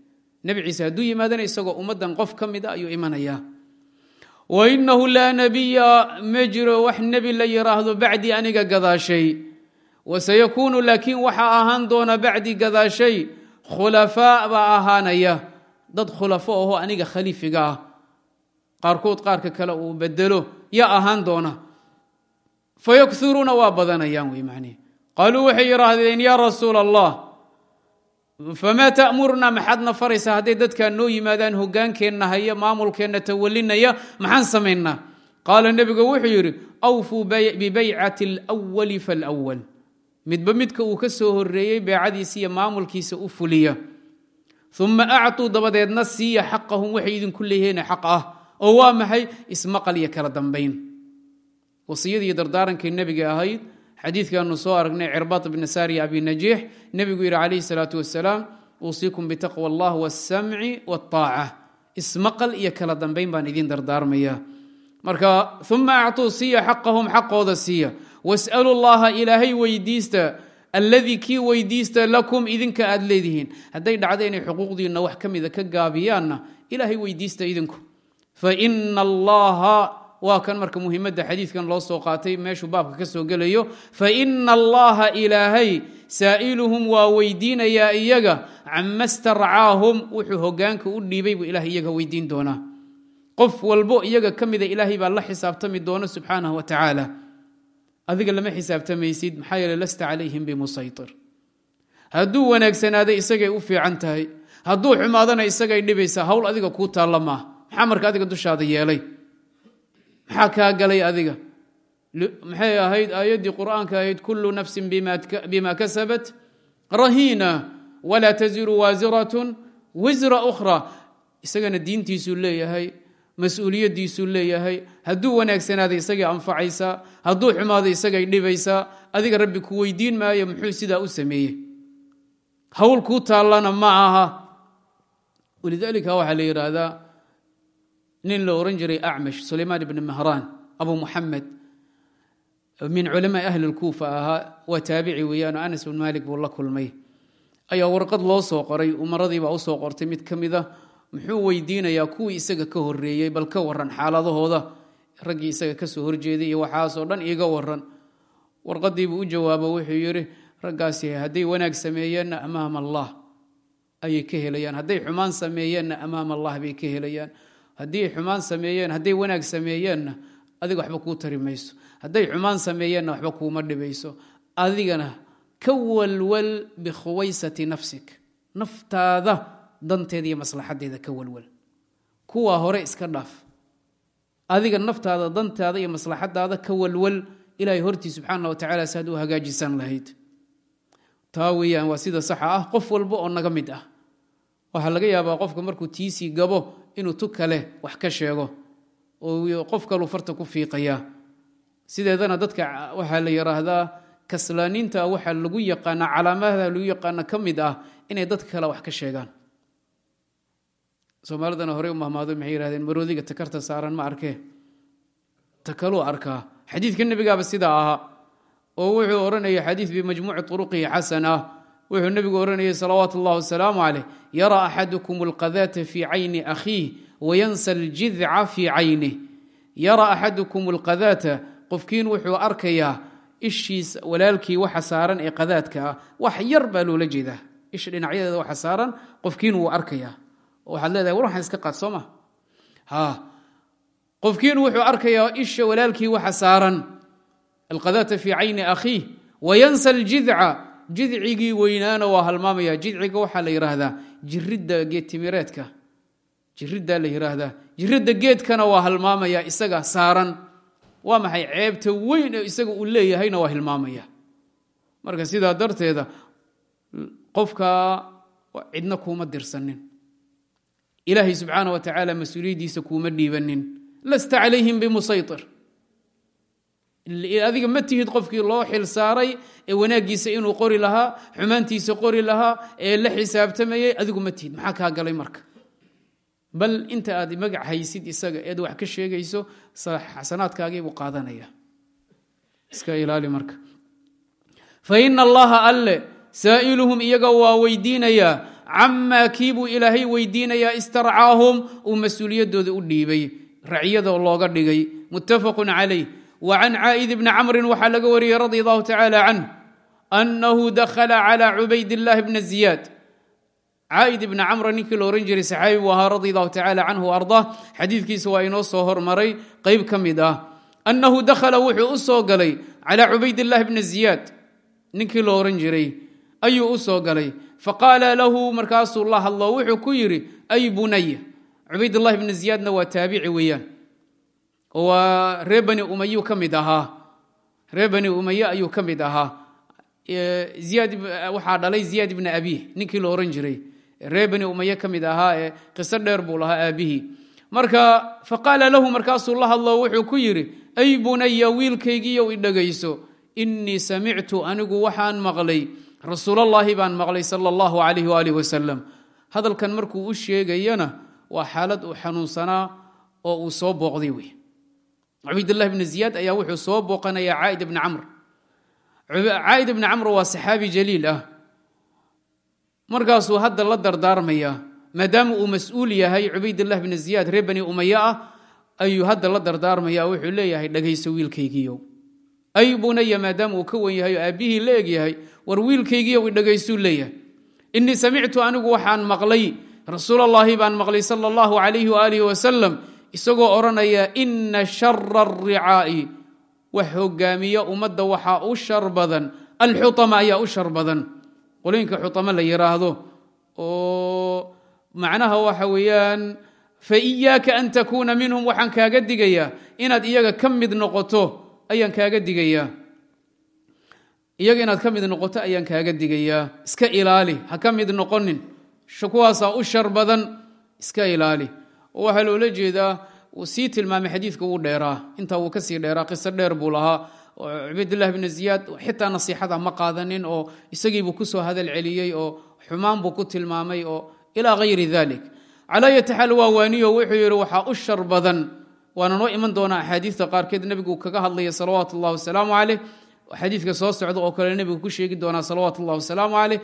Nebi ciise hadduu yimaadana isagoo ummaddan qof ka mid a ayuu imanayaa wa inahu laa nebiya ma jiro wax nebi la yidhaahdo bacdii aniga gadaashay. Waseyakuunu laakiin waxaa ahaan doona bacdii gadaashay khulafaa baa ahaanaya. Dad khulafo aho aniga khaliifiga ah. Qaarkood qaarka kale uu bedelo ya ahaan doona fayakhuruuna waa badanayaan wey macnihi qaaluu waxay yidhaahdeen yaa rasuula allah famaa ta'murunaa maxaadna faraysaa hadday dadkaa noo yimaadaan hogaankeenna haya maamulkeenna tawalinaya maxaan samaynaa qaala nebigu wuxuu yidhi awfuu bibaycati alwali falwal midba midka uu ka soo horeeyey beecadiisa iyo maamulkiisa u fuliya uma actuu dabadeedna siiya xaqahum waxay idinku leeyihiin xaq ah oo waa maxay ismaqal iyo kala dambayn wasiyadii dardaarankii nebiga ahayd xadiidkaanu soo aragnay cirbat bni sariya abi najiix nebigu yidhi calayhi salaatu wasalaam uusiikum bitaqwa allah wasamci waaaca ismaqal iyo kala dambayn baan idin dardaarmaya. Marka uma actuu siiya xaqahum xaqooda siiya was'alu llaha ilaahay weydiista alladii kii weydiista lakum idinka aad leedihiin. Hadday dhacda inay xuquuqdiinna wax ka mida ka gaabiyaanna ilaahay weydiista idinku. Faina allaha waa kan marka muhimadda xadiidkan loo soo qaatay meeshuu baabka ka soo gelayo faina allaha ilaahay saa'iluhum waa weydiinayaa iyaga cama starcaahum wuxuu hogaanka u dhiibay buu ilahay iyaga weydiin doonaa. Qof walbo iyaga ka mida ilaahay baa la xisaabtami doona subxaanah wa tacaala. Adiga lama xisaabtamaysid maxaa yeele lasta calayhim bimusaytir. Hadduu wanaagsanaaday isagay u fiican tahay hadduu xumaadana isagay dhibaysaa hawl adiga kuu taalla maaha. Maxaa marka adiga dushaada yeelay maxaa kaa galay adiga? Maxay ahayd aayaddii qur'aanka ahayd kullu nafsin bima kasabat rahiina walaa taziru waasiratun wisra ukhra. Isagana diintiisuu leeyahay mas'uuliyaddiisuu leeyahay hadduu wanaagsanaaday isagay anfacaysaa hadduu xumaaday isagay dhibaysaa adiga rabbi ku weydiin maayo muxuu sidaa u sameeyey? Hawl kuu taallana ma aha. Walidaalika waxaa la yidhaahdaa nin la oran jiray acmash sulaymaan ibni mahraan abu muxamed min culamaai ahli lkuufa ahaa waa taabici weeyaano anas bin malik buu la kulmay. Ayaa warqad loo soo qoray umaradiibaa u soo qortay mid ka mida muxuu weydiinayaa kuwii isaga ka horeeyey bal ka waran xaaladahooda raggii isaga ka soo horjeeday iyo waxaasoo dhan iiga waran warqadiibuu u jawaabo wuxuu yidhi raggaasi hadday wanaag sameeyeenna amaama allah ayay ka ka helayaan haddii xumaan sameeyeen hadday wanaag sameeyeenna adiga waxba kuu tari mayso. Hadday xumaan sameeyeenna waxba kuuma dhibayso. Adigana ka walwal bikhuwaysati nafsik. Naftaada danteeda iyo maslaxadeeda ka walwal. Hore iska dhaaf. Adiga naftaada dantaada iyo maslaxadaada ka ilaahay hortii subxaana wa tacala si hagaajisan lahayd. Taa weeyaan saxa ah. Qof walba oo naga mid ah. Waxaa laga yaabaa qofka markuu tiisii gabo inuu tu kale wax ka sheego oo qof kaluu farta ku fiiqayaa sideedana dadka waxaa la yidhaahdaa kaslaaniinta waxaa lagu yaqaanaa calaamada lagu yaqaana ka mid ah inay dadka kale wax ka sheegaan. Soomaalidana horey u mahmaado maxay yihahdeen maroodiga takarta saaran ma arkee? Takaluu arkaa. Xadiidka nebigaaba sidaa ahaa oo wuxuu odhanaya xadiid bimajmuuci turuqihi xasan wuxuu nebigu odhanayay salawaatu اllah wasalaamu caleyh yara axadukum alqadaata fii cayni akhiih wayansa aljidca fii caynih. Yara axadukum alqadaata qofkiin wuxuu arkayaa ishiisa walaalkii waxa saaran ee qadaadka ah wax yar baa loola jeedaa. Isha dhinacyadeeda waxa saaran qofkiin wuu arkayaa. Waxaad leedahay war waxaan iska qaad soo ma? Qofkiin wuxuu arkayaa isha walaalkii waxa saaran alqadaata fii cayni akhiih wayansa aljidca jidcigii weynaana waa halmaamaya. Jidciga waxaa la yidhaahdaa jiridda geedtimireedka jiriddaa la yidhaahdaa jiridda geedkana waa halmaamaya isaga saaran. Waa maxay ceebta weyn oo isaga uu leeyahayna waa hilmaamaya? Marka sidaa darteeda qofka cidna kuuma dirsanin. Ilaahay subxaana wa tacaala mas'uuliyaddiisa kuuma dhiibanin. Lasta calayhim bimusaytir. Adiga ma tihid qofkii loo xil saaray ee wanaaggiisa inuu qori lahaa xumaantiisa qori lahaa ee la xisaabtamayay adigu ma tihid maxaa kaa galay marka? Bal inta aad magac haysid isaga eed wax ka sheegayso xasanaadkaagiibuu qaadanaya iska ilaali marka. Fa ina allaha alle saa'iluhum iyaga waa weydiinayaa camaa kiibuu ilaahay weydiinayaa istarcaahum uu mas'uuliyaddooda u dhiibay. Raciyada looga dhigay. Muttafaqun calayh can caa'id bni camrin waxaa laga wariyey radi allahu tacaala canh annahu dakhala calى cubayd illaahi bna ziyaad caaid ibni camra ninkii la ohan jiray saxaabi buu ahaa radi allahu tacala canhu ardaa xadiidkiisa waa inoo soo hormaray qeyb ka mid ah. Annahu dakhala wuxuu u soo galay calaa cubaydillahi bni ziyaad ninkii la ohan jiray ayuu u soo galay. Faqaala lahu markaasuu la hadlo wuxuu ku waa ree bani umayu ka mid ahaa ree bani umaye ayuu ka mid ahaa waxaa dhalay ziyaad ibni abiih ninkii la ohan jiray. Ree bani umaye ka mid ahaa ee qiso dheer buu lahaa aabihii marka faqaala lahu markaasuu la hadlo wuxuu ku yidhi ay bunaya wiilkaygiiyow i dhegayso innii samictu anigu waxaan maqlay. Rasuulallaahi baan maqlay sala allahu calayh waalih wasalam hadalkan markuu u sheegayana waa xaalad uu xanuunsanaa oo uu soo booqday wey cubaydullahi bni ziyaad ayaa wuxuu soo booqanayaa caaid ibni camr. Caaid ibni camr waa saxaabi jaliil ah. Markaasuu hadda la dardaarmayaa maadaama uu mas'uul yahay cubaydullahi bni ziyaad reer bani umaya ah ayuu hadda la dardaarmaya wuxuu leeyahay dhagayso wiilkaygiiyow ay bunaya maadaama uu ka wen yahay oo aabbihii la eg yahay war wiilkaygiiyow idhagaystuu leeyahay. Innii samictu anigu waxaan maqlay rasuulallaahi baan maqlay sala allahu calayhi waaalih wasalam isagoo odhanaya inna shara aricaa'i wax hogaamiya ummadda waxaa u shar badan. Alxutama ayaa u shar badan. Qolooyinka xutama la yidhaahdo oo macnaha waxa weeyaan fa iyaaka an takuuna minhum waxaan kaaga digayaa inaad iyaga ka mid noqoto ayaan kaaga digayaa iyaga inaad ka mid noqoto ayaan kaaga digayaa iska ilaali ha ka mid noqonin. Kuwaasaa u shar badan iska ilaali oo waxaa loola jeedaa sii tilmaamay xadiidka wuu dheeraa. Intaa wuu ka sii dheeraa qiso dheer buu lahaa. Oo cubaydullahi bni ziyaad xitaa nasiixada ma qaadanin oo isagiibuu ku soo hadal celiyey oo xumaan buu ku tilmaamay oo ilaa hayri dalik calaa yati xaal waa waaniyo wuxuu yidhi waxaa u shar badan. Waana noo iman doonaa axaadiista qaarkeed nebigu kaga hadlaya salawaatu ullahi wasalaamu caleyh xadiidka soo socda oo kale nebigu ku sheegi doonaa salawaatu ullahi wasalaamu caleyh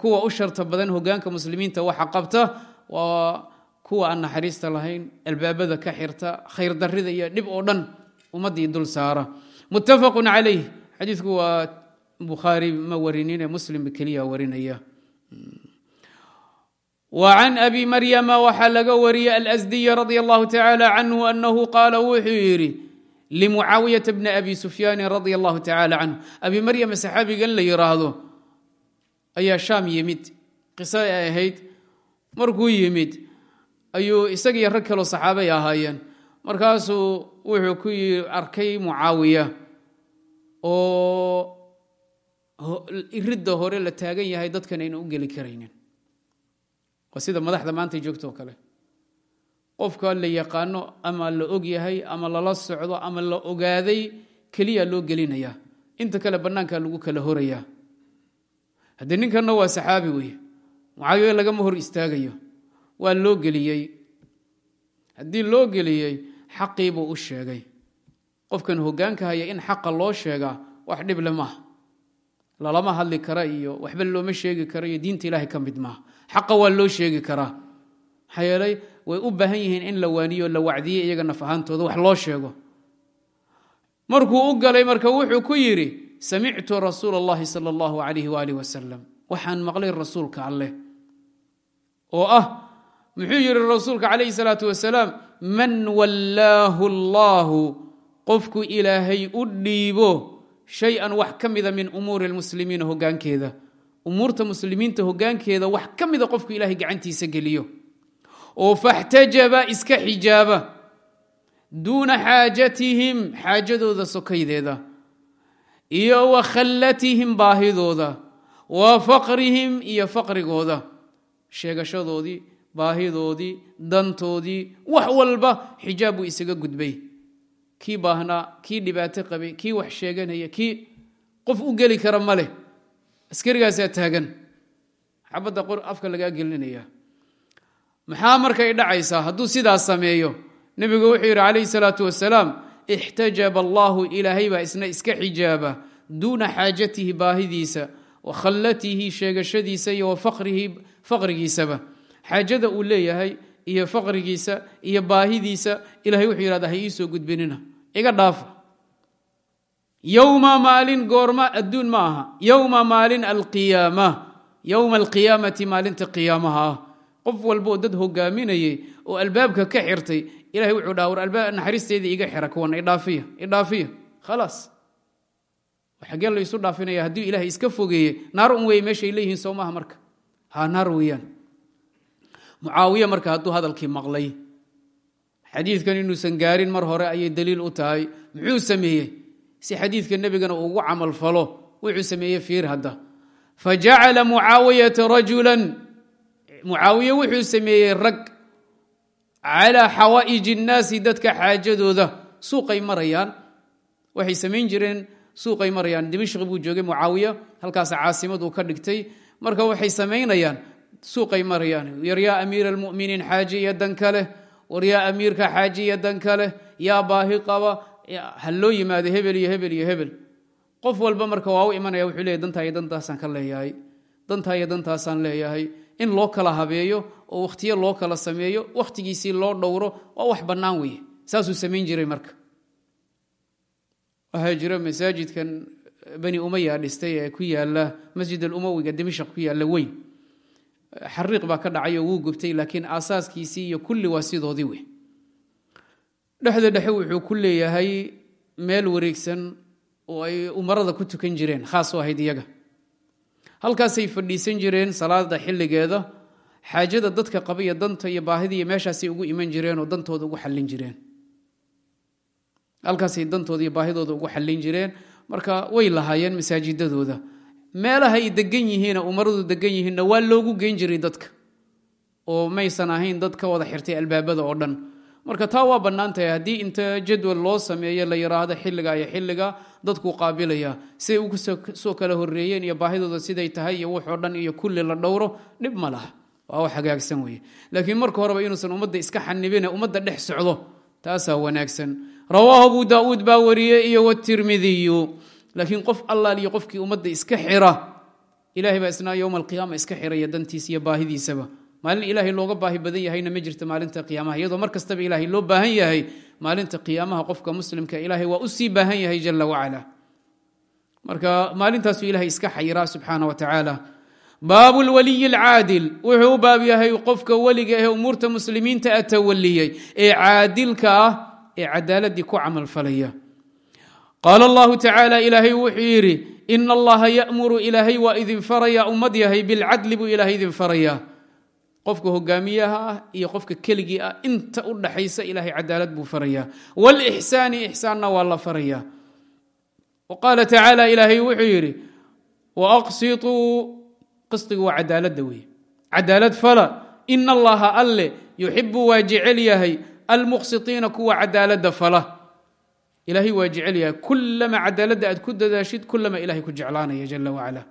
kuwa u sharta badan hogaanka muslimiinta waxa qabta waa kuwa aan naxariista lahayn albaabada ka xirta khayr darida iyo dhib oo dhan ummaddii dul saara. Muttafaqun calayh. Xadiidku waa bukhaari ma warinine muslim keliya warinaya. Wa can abi maryama waxaa laga wariyey alasdiy radi allahu tacaala canhu anahu qaala wuxuu yidhi limucaawiyata bni abi sufyaani radi allahu tacaala canhu abi maryama saxaabigan la yiraahdo ayaa shaam yimid qisada ahayd ayuu isagiiyo rag kaloo saxaabay ahaayeen. Markaasuu wuxuu ku arkay mucaawiya oo iridda hore la taagan yahay dadkan ayna u geli karaynin. Waa sida madaxda maanta joogto oo kale. Qofka la yaqaano ama la og yahay ama lala socdo ama la ogaaday keliya loo gelinayaa inta kale bannaanka lagu kala horayaa. Haddee ninkanna waa saxaabi weeye mucaawiya lagama hor istaagayo waa loo geliyey haddii loo geliyey xaqii buu u sheegay qofkan hoggaanka haya in xaqa loo sheegaa wax dhible maaha lalama hadli kara iyo waxba looma sheegi karo iyo diinta ilaahay ka mid maaha xaqa waa loo sheegi karaa maxaa yeelay way u baahan yihiin in la waaniyo la wacdiye iyaga naf ahaantooda wax loo sheego markuu u galay marka wuxuu ku yidhi samictu rasuula اllahi salى اllahu alayh waalih wasalam waxaan maqlay rasuulka alleh oo ah muxuu yidhi rasuulka calayhi salaatu wasalaam man wallaahu allahu qofku ilaahay u dhiibo shay-an wax ka mida min umuuri lmuslimiina hoggaankeeda. Umuurta muslimiinta hoggaankeeda wax ka mida qofku ilaahay gacantiisa geliyo. Oo faxtajaba iska xijaaba duuna xaajatihim xaajadooda sokaydeeda. Iyo wa khallatihim baahidooda. Wa faqrihim iyo faqrigooda. Sheegashadoodii baahidoodii dantoodii wax walba xijaab buu isaga gudbay. Kii baahnaa kii dhibaato qabay kii wax sheeganaya kii qof u geli kara ma leh. Askarigaasaa taagan. Xabadda afka lagaa gelinaya. Maxaa markay dhacaysaa? Hadduu sidaas sameeyo nebigu wuxuu yidhi calayhi salaatu wasalaam ixtajaba allaahu ilaahay baa isna iska xijaaba duuna xaajatihi baahidiisa wa khallatihi sheegashadiisa iyo wa faqrigiisaba xaajada uu leeyahay iyo faqrigiisa iyo baahidiisa ilahay wuxuu yidhahda ha ii soo gudbinina iga dhaafa. Yowma maalin goorma adduun ma aha. Yowma maalin alqiyaama. Yowma alqiyaamati maalinta qiyaamaha ah. Qof walba dad hogaaminayay oo albaabka ka xirtay ilahay wuxuu dhaha war albaab naxariisteeda iga xira kuwan idhaafiya idhaafiya khalaas xaggee la isu dhaafinaya haddii ilaahay iska fogeeye naar un weeye meeshay leeyihiin soo maaha marka. Ha naar weeyaan mucaawiye marka hadduu hadalkii maqlay. Xadiidkan inuusan gaarin mar hore ayay daliil u tahay. Muxuu sameeyey? Si xadiidka nebigana ugu camal falo wuxuu sameeyey fiir hadda. Fa jacala mucaawiyata rajulan. Mucaawiye wuxuu sameeyey rag calaa xawaa'iji innaasi dadka xaajadooda. Suuqay marayaan. Waxay samayn jireen suuqay marayaan. Dimashq buu joogay mucaawiya halkaas caasimad uu ka dhigtay. Marka waxay samaynayaan suuqay marayaan. Yaa amiira almuminiin xaaji iyo dan kaleh war amiirka xaaji iyo dan kaleh yaa baahi qaba ha loo yimaado hebel iyo hebel iyo hebel. Qof walba marka waa u imanaya wuxuu leeyahy dantaa iyo dantaasaan ka leeyahay. Dantaa iyo dantaasaan leeyahay. In loo kala habeeyo oo wakhtiyo loo kala sameeyo wakhtigiisii loo dhowro waa wax bannaan weeye. Saasuu samayn jiray marka. Waxaa jira masaajidkan bani umaya dhistay ee ku yaalla masjid alumawiga dimashq ku yaalla weyn xariiq baa ka dhacay oo wuu gubtay laakiin aasaaskiisii iyo kulli waa sidoodii wey dhexda dhexe wuxuu ku leeyahay meel wareegsan oo ay umarada ku tukan jireen khaas u ahayd iyaga. Halkaasay fadhiisan jireen salaada xilligeeda xaajada dadka qaba danta iyo baahida iyo meeshaasay ugu iman jireen oo dantooda ugu xallin jireen. Halkaasay dantooda iyo baahidooda ugu xallin jireen. Marka way lahaayeen masaajidadooda meelaha ay degan yihiina umaradu degan yihiinna waa loogu geyn jiray dadka. Oo maysan ahayn dad ka wada xirtay albaabada oo dhan. Marka taa waa bannaan haddii inta jadwal loo sameeyo la yidhaahdo xilliga iyo xilliga dadkuu qaabilaya. Siday ugu soo kala horreeyeen iyo baahidooda siday tahay iyo wuxoo dhan iyo kulli la dhowro dhib ma laha. Waa wax hagaagsan weye laakiin marka horeba inuusan ummadda iska xanibine ummadda dhex socdo taasaa wanaagsan. Rawaahu abu daauud baa wariyey iyo wtirmidiyu laakiin qof allaal iyo qofkii ummadda iska xira ilahay baa isnaa yowma alqiyaama iska xiraya dantiisa iyo baahidiisaba. Maalin ilaahay looga baahi badan yahayna ma jirto maalinta qiyaamaha iyadoo mar kastaba ilaahay loo baahan yahay maalinta qiyaamaha qofka muslimka ilaahay waa u sii baahan yahay jala wacala. Marka maalintaasuu ilahay iska xayiraa subxaana wa tacaala. Baabu lwaliyi alcaadil wuxuu u baab yahay qofka weliga ee umuurta muslimiinta a tawaliyey ee caadilka ah ee cadaaladii ku camalfalaya qaala allahu tacaala ilaahay wuxuu yidhi ina allaha ya'muru ilaahay waa idin faraya ummad yahay bilcadli buu ilaahay idin faraya qofka hogaamiyaha ah iyo qofka keligii ah inta u dhaxaysa ilaahay cadaalad buu faraya wlixsaani ixsaanna waa la faraya qaala tacaala ilaahay wuxuu yidhi waaqsituu qisdigu waa cadaaladda wey cadaalad fala ina allaha alle yuxibu waa jecel yahay almuqsitiina kuwa cadaaladda fala ilaahay waa jecel yahay. Kulama cadaaladda aad ku dadaashid kulama ilahay ku jeclaanaya jala wacala.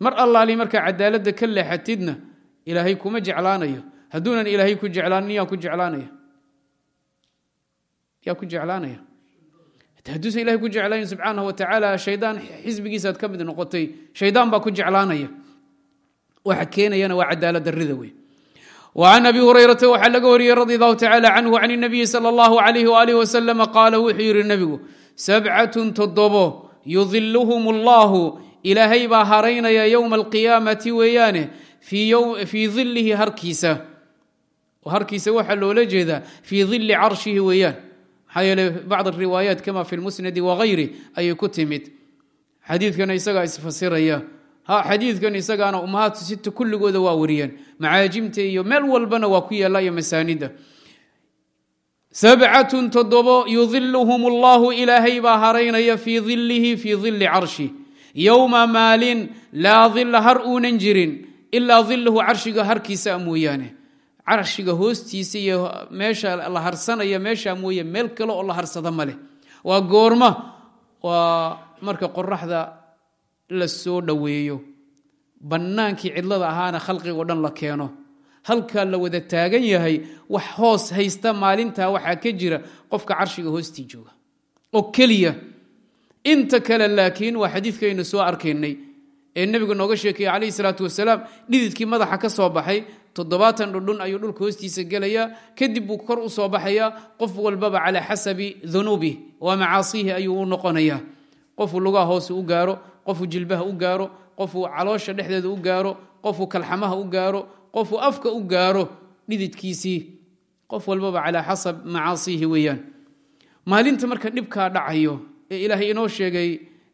Mar allaali markaa cadaaladda ka leexatidna ilaahay kuma jeclaanayo. Hadduunan ilaahay ku jeclaanin yaa ku jeclaanaya? Yaa ku jeclaanaya? Hadduusan ilahay ku jeclaanin subxaanahu watacaala shaydaan xisbigiisaad ka mid noqotay shaydaan baa ku jeclaanaya. Waxa keenayana waa cadaalad darrida wey wcan abi hurayrata waxaa laga wariyey radi allahu tacala canhu can inabiyi sala allahu alayh waalih wasalam qaala wuxuu yidhi nebigu sabcatun toddobo yudiluhum allahu ilaahay baa haraynaya yowma alqiyaamati weeyaane fii dilihi harkiisa harkiisa waxaa loola jeedaa fii dili carshihi weeyaan maxaa yeele bacd riwaayaat kama fi lmusnadi wagayri ayay ku timid xadiidkana isagaa isfasiraya xadiidkan isagaana ummahaatu sita kulligooda waa wariyeen. Macaajimta iyo meel walbana waa ku yaalla iyo masaanida. Sabcatun toddobo yudiluhum allahu ilaahay baa haraynaya fii dilihi fii dili carshi. Yowma maalin laa dila har uunan jirin ilaa diluhu carshiga harkiisa mooyaane. Carshiga hoostiisa iyo meesha la harsanaya meesha mooye meel kale oo la harsada maleh waa goorma waa marka qoraxda la soo dhoweeyo bannaankii cidlada ahaana khalqigoo dhan la keeno. Halkaa la wada taagan yahay wax hoos haysta maalintaa waxaa ka jira qofka carshiga hoostii jooga. Oo keliya inta kale laakiin waa xadiidkaynu soo arkaynay ee nebigu nooga sheekeeye calayhi salaatu wasalaam dhididkii madaxa ka soo baxay toddobaatan dhudhun ayuu dhulka hoostiisa gelayaa kadib buu kor u soo baxayaa qof walbaba calaa xasabi dunuubih wa macaasiihi ayuu u noqonayaa. Qofuu lugaha hoose u gaaro qofuu jilbaha u gaaro qofuu caloosha dhexdeeda u gaaro qofuu kalxamaha u gaaro qofuu afka u gaaro dhididkiisii. Qof walbaba calaa xasab macaasiihi weeyaan. Maalinta marka dhibkaa dhacayo ee ilaahay inoo sheegay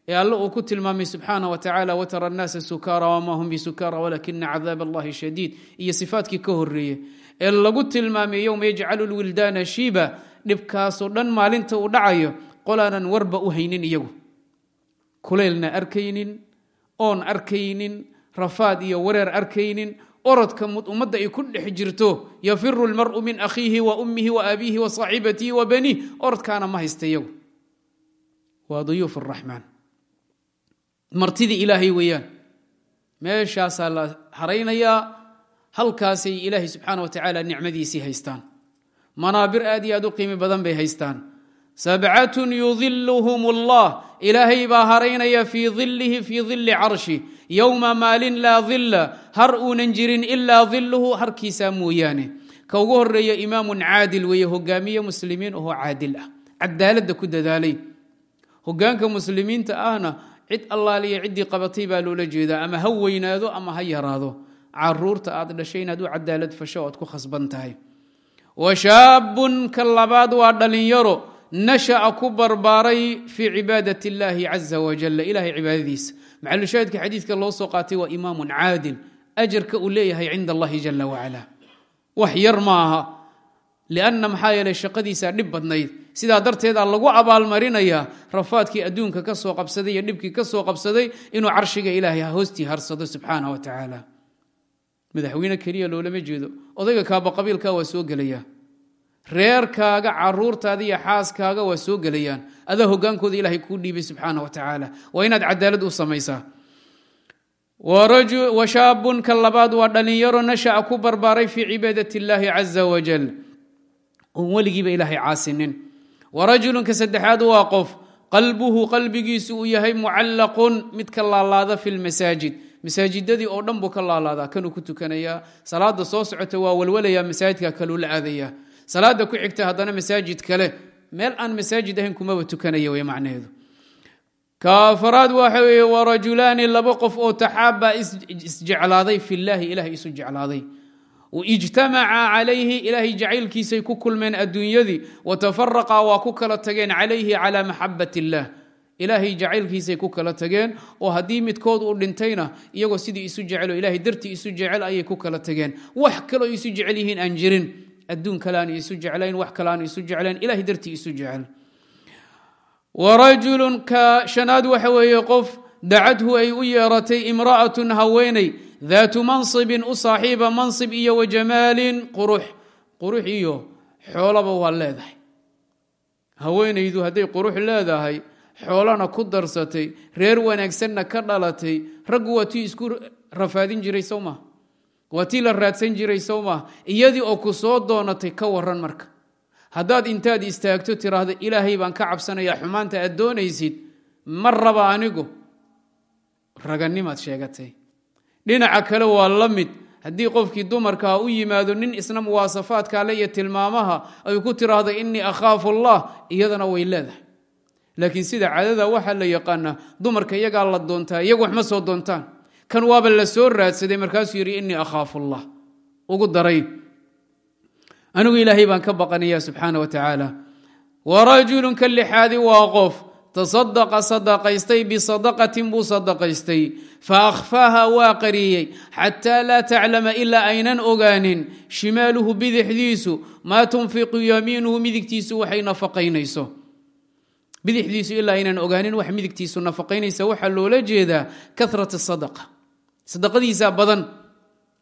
ee alle uu ku tilmaamay subxaana wa tacaala watara annaasa sukaara wamaa hum bisukara walakina cadaab allahi shadiid. Iyo sifaadkii ka horeeye ee lagu tilmaamay yowma yajcalu lwildaana shiiba. Dhibkaasoo dhan maalinta uu dhacayo qolaanan warba u haynin iyagu kulaylna arkaynin oon arkaynin rafaad iyo wareer arkaynin orodka ummadda ay ku dhex jirto yafiru lmaru min akhiihi wa ummihi wa abiihi wa saaxibatihi wa baniih orodkaana ma haysta waa duyuuf araxmaan martidii ilaahay weeyaan meeshaasaa la haraynayaa halkaasay ilaahay subxaana wa tacaala nicmadiisii haystaan. Manaabir aad iyo aad u qiimi badan bay haystaan. Sabcatun yudiluhum allah ilaahay baa haraynaya fii dilihi fii dili carshi yowma maalin laa dila har uunan jirin ilaa diluhu harkiisaa mooyaane ka ugu horreeya imaamun caadil weeye hogaamiye muslimiin oo caadil ah cadaaladda ku dadaalay hogaanka muslimiinta ahna cid allaaliya ciddii qabatay baa loola jeedaa ama ha weynaado ama ha yaraado carruurta aad dhashay inaad u cadaalad fasho oad ku khasban tahay wa shaabun ka labaad waa dhalinyaro nasha'a ku barbaaray fii cibaadat illaahi caza wajal ilahay cibaadadiisa. Maxalushaahidka xadiidka loo soo qaatay waa imaamun caadil ajarka uu leeyahay cinda allahi jala wacala wax yar ma aha lianna maxaa yeelay shaqadiisaa dhib badnayd. Sidaa darteeda lagu abaalmarinayaa rafaadkii adduunka ka soo qabsaday iyo dhibkii ka soo qabsaday inuu carshiga ilaahay hoostii harsado subxaana wa tacaala madaxweyne keliya loolama jeedo. Odayga kaaba qabiilka waa soo gelaya reerkaaga caruurtaada iyo xaaskaaga waa soo gelayaan. Adaa hogaankooda ilahay kuu dhiibay subxaana wa tacaala. Waa inaad cadaalad u samaysaa. Wa shaabun ka labaad waa dhalinyaro nasha'a ku barbaaray fii cibaadat illaahi caza wajal oon weligiiba ilaahay caasinin. Wa rajulunka saddexaad waa qof. Qalbuhu qalbigiisu uu yahay mucallaqun mid ka laalaada fi lmasaajid masaajidadii oo dhan buu ka laalaadaa kanuu ku tukanayaa salaada soo socota waa walwalayaa masaajidka kaluu la aadayaa salaada ku xigta haddana masaajid kale meel aan masaajid ahayn kumaba tukanaya wey macnaheedu. Kaafaraad waxa weeye waa rajulaani laba qof oo taxaaba isjeclaaday filaahi ilahay isu jeclaaday. Ijtamaca calayhi ilaahay jacaylkiisay ku kulmeen adduunyadii watafaraqa waa ku kala tageen calayhi calaa maxabat illaah ilaahay jacaylkiisay ku kala tageen oo haddii midkood uu dhintayna iyagoo sidii isu jecelo ilahay dartii isu jecel ayay ku kala tageen. Wax kaloo isu jecel yihiin aan jirin adduun kale aan isu jeclayn wax kale aan isu jeclayn ilahay dartii isu jecel. Warajulun ka shanaad waxa weeye qof dacadhu ay u yeeratay imra'atun haweeney daatu mansibin u saaxiiba mansib iyo wa jamaalin qurux. Qurux iyo xoolaba waa leedahay. Haweenaydu hadday qurux leedahay xoolana ku darsatay reer wanaagsanna ka dhalatay raggu waa tii isku rafaadin jiray sow maa waa tii la raadsan jiray sow maa iyadii oo ku soo doonatay ka waran marka. Haddaad intaad istaagto tiraahdo ilaahay baan ka cabsanayaa xumaanta aad doonaysid ma raba anigu raganimaad sheegatay. Dhinaca kale waa la mid. Haddii qofkii dumarkaa u yimaado nin isna muwaasafaadka ale iyo tilmaamaha ay ku tiraahdo innii akhaafu allah iyadana way leedahay. Laakiin sida caadada waxaa la yaqaanaa dumarka iyagaa la doontaa iyagu wax soo doontaan kan waaba la soo raadsaday markaasuu yidhi innii akhaafu allah. Ugu daray. Anigu ilaahay baan ka baqanaya subxaana wa tacaala. Warajulun ka lixaadi waa qof. Tasadaqa sadaqaystay bisadaqatin buu sadaqaystay fa akhfaaha waa qariyey. Xataa laa taclama ilaa aynan ogaanin. Shimaaluhu bidixdiisu. Maa tunfiqu yamiinuhu midigtiisu waxay nafaqaynayso. Bidixdiisu ilaa aynan ogaanin wax midigtiisu nafaqaynaysa waxaa loola jeedaa karat sadaqa sadaqadiisa badan